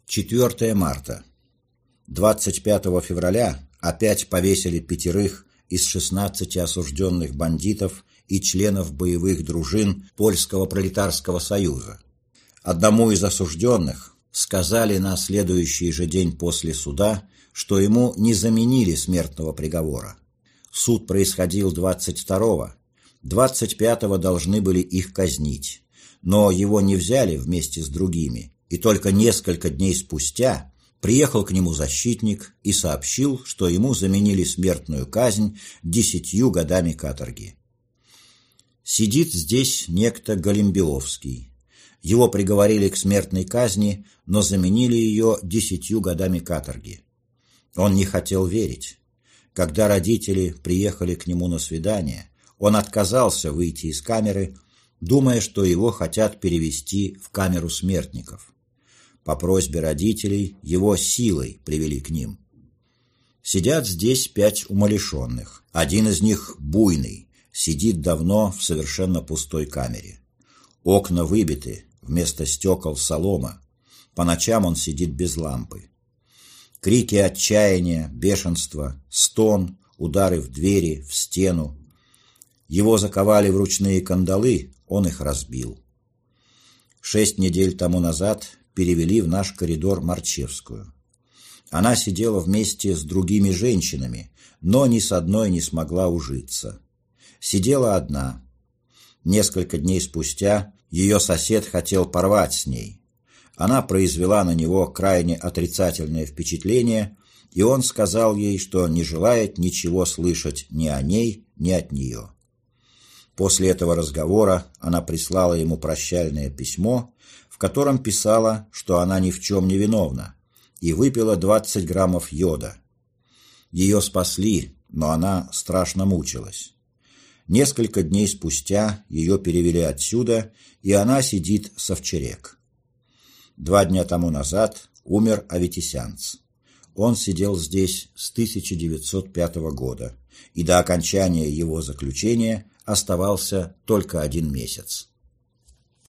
4 марта. 25 февраля опять повесили пятерых из 16 осужденных бандитов и членов боевых дружин Польского пролетарского союза. Одному из осужденных сказали на следующий же день после суда, что ему не заменили смертного приговора. Суд происходил 22-го, 25-го должны были их казнить, но его не взяли вместе с другими, и только несколько дней спустя Приехал к нему защитник и сообщил, что ему заменили смертную казнь десятью годами каторги. Сидит здесь некто Голембиовский. Его приговорили к смертной казни, но заменили ее десятью годами каторги. Он не хотел верить. Когда родители приехали к нему на свидание, он отказался выйти из камеры, думая, что его хотят перевести в камеру смертников. По просьбе родителей его силой привели к ним. Сидят здесь пять умалишенных. Один из них буйный, сидит давно в совершенно пустой камере. Окна выбиты, вместо стекол солома. По ночам он сидит без лампы. Крики отчаяния, бешенства, стон, удары в двери, в стену. Его заковали в ручные кандалы, он их разбил. Шесть недель тому назад перевели в наш коридор Марчевскую. Она сидела вместе с другими женщинами, но ни с одной не смогла ужиться. Сидела одна. Несколько дней спустя ее сосед хотел порвать с ней. Она произвела на него крайне отрицательное впечатление, и он сказал ей, что не желает ничего слышать ни о ней, ни от нее. После этого разговора она прислала ему прощальное письмо, котором писала, что она ни в чем не виновна, и выпила 20 граммов йода. Ее спасли, но она страшно мучилась. Несколько дней спустя ее перевели отсюда, и она сидит со вчерек. Два дня тому назад умер Аветисянц. Он сидел здесь с 1905 года, и до окончания его заключения оставался только один месяц.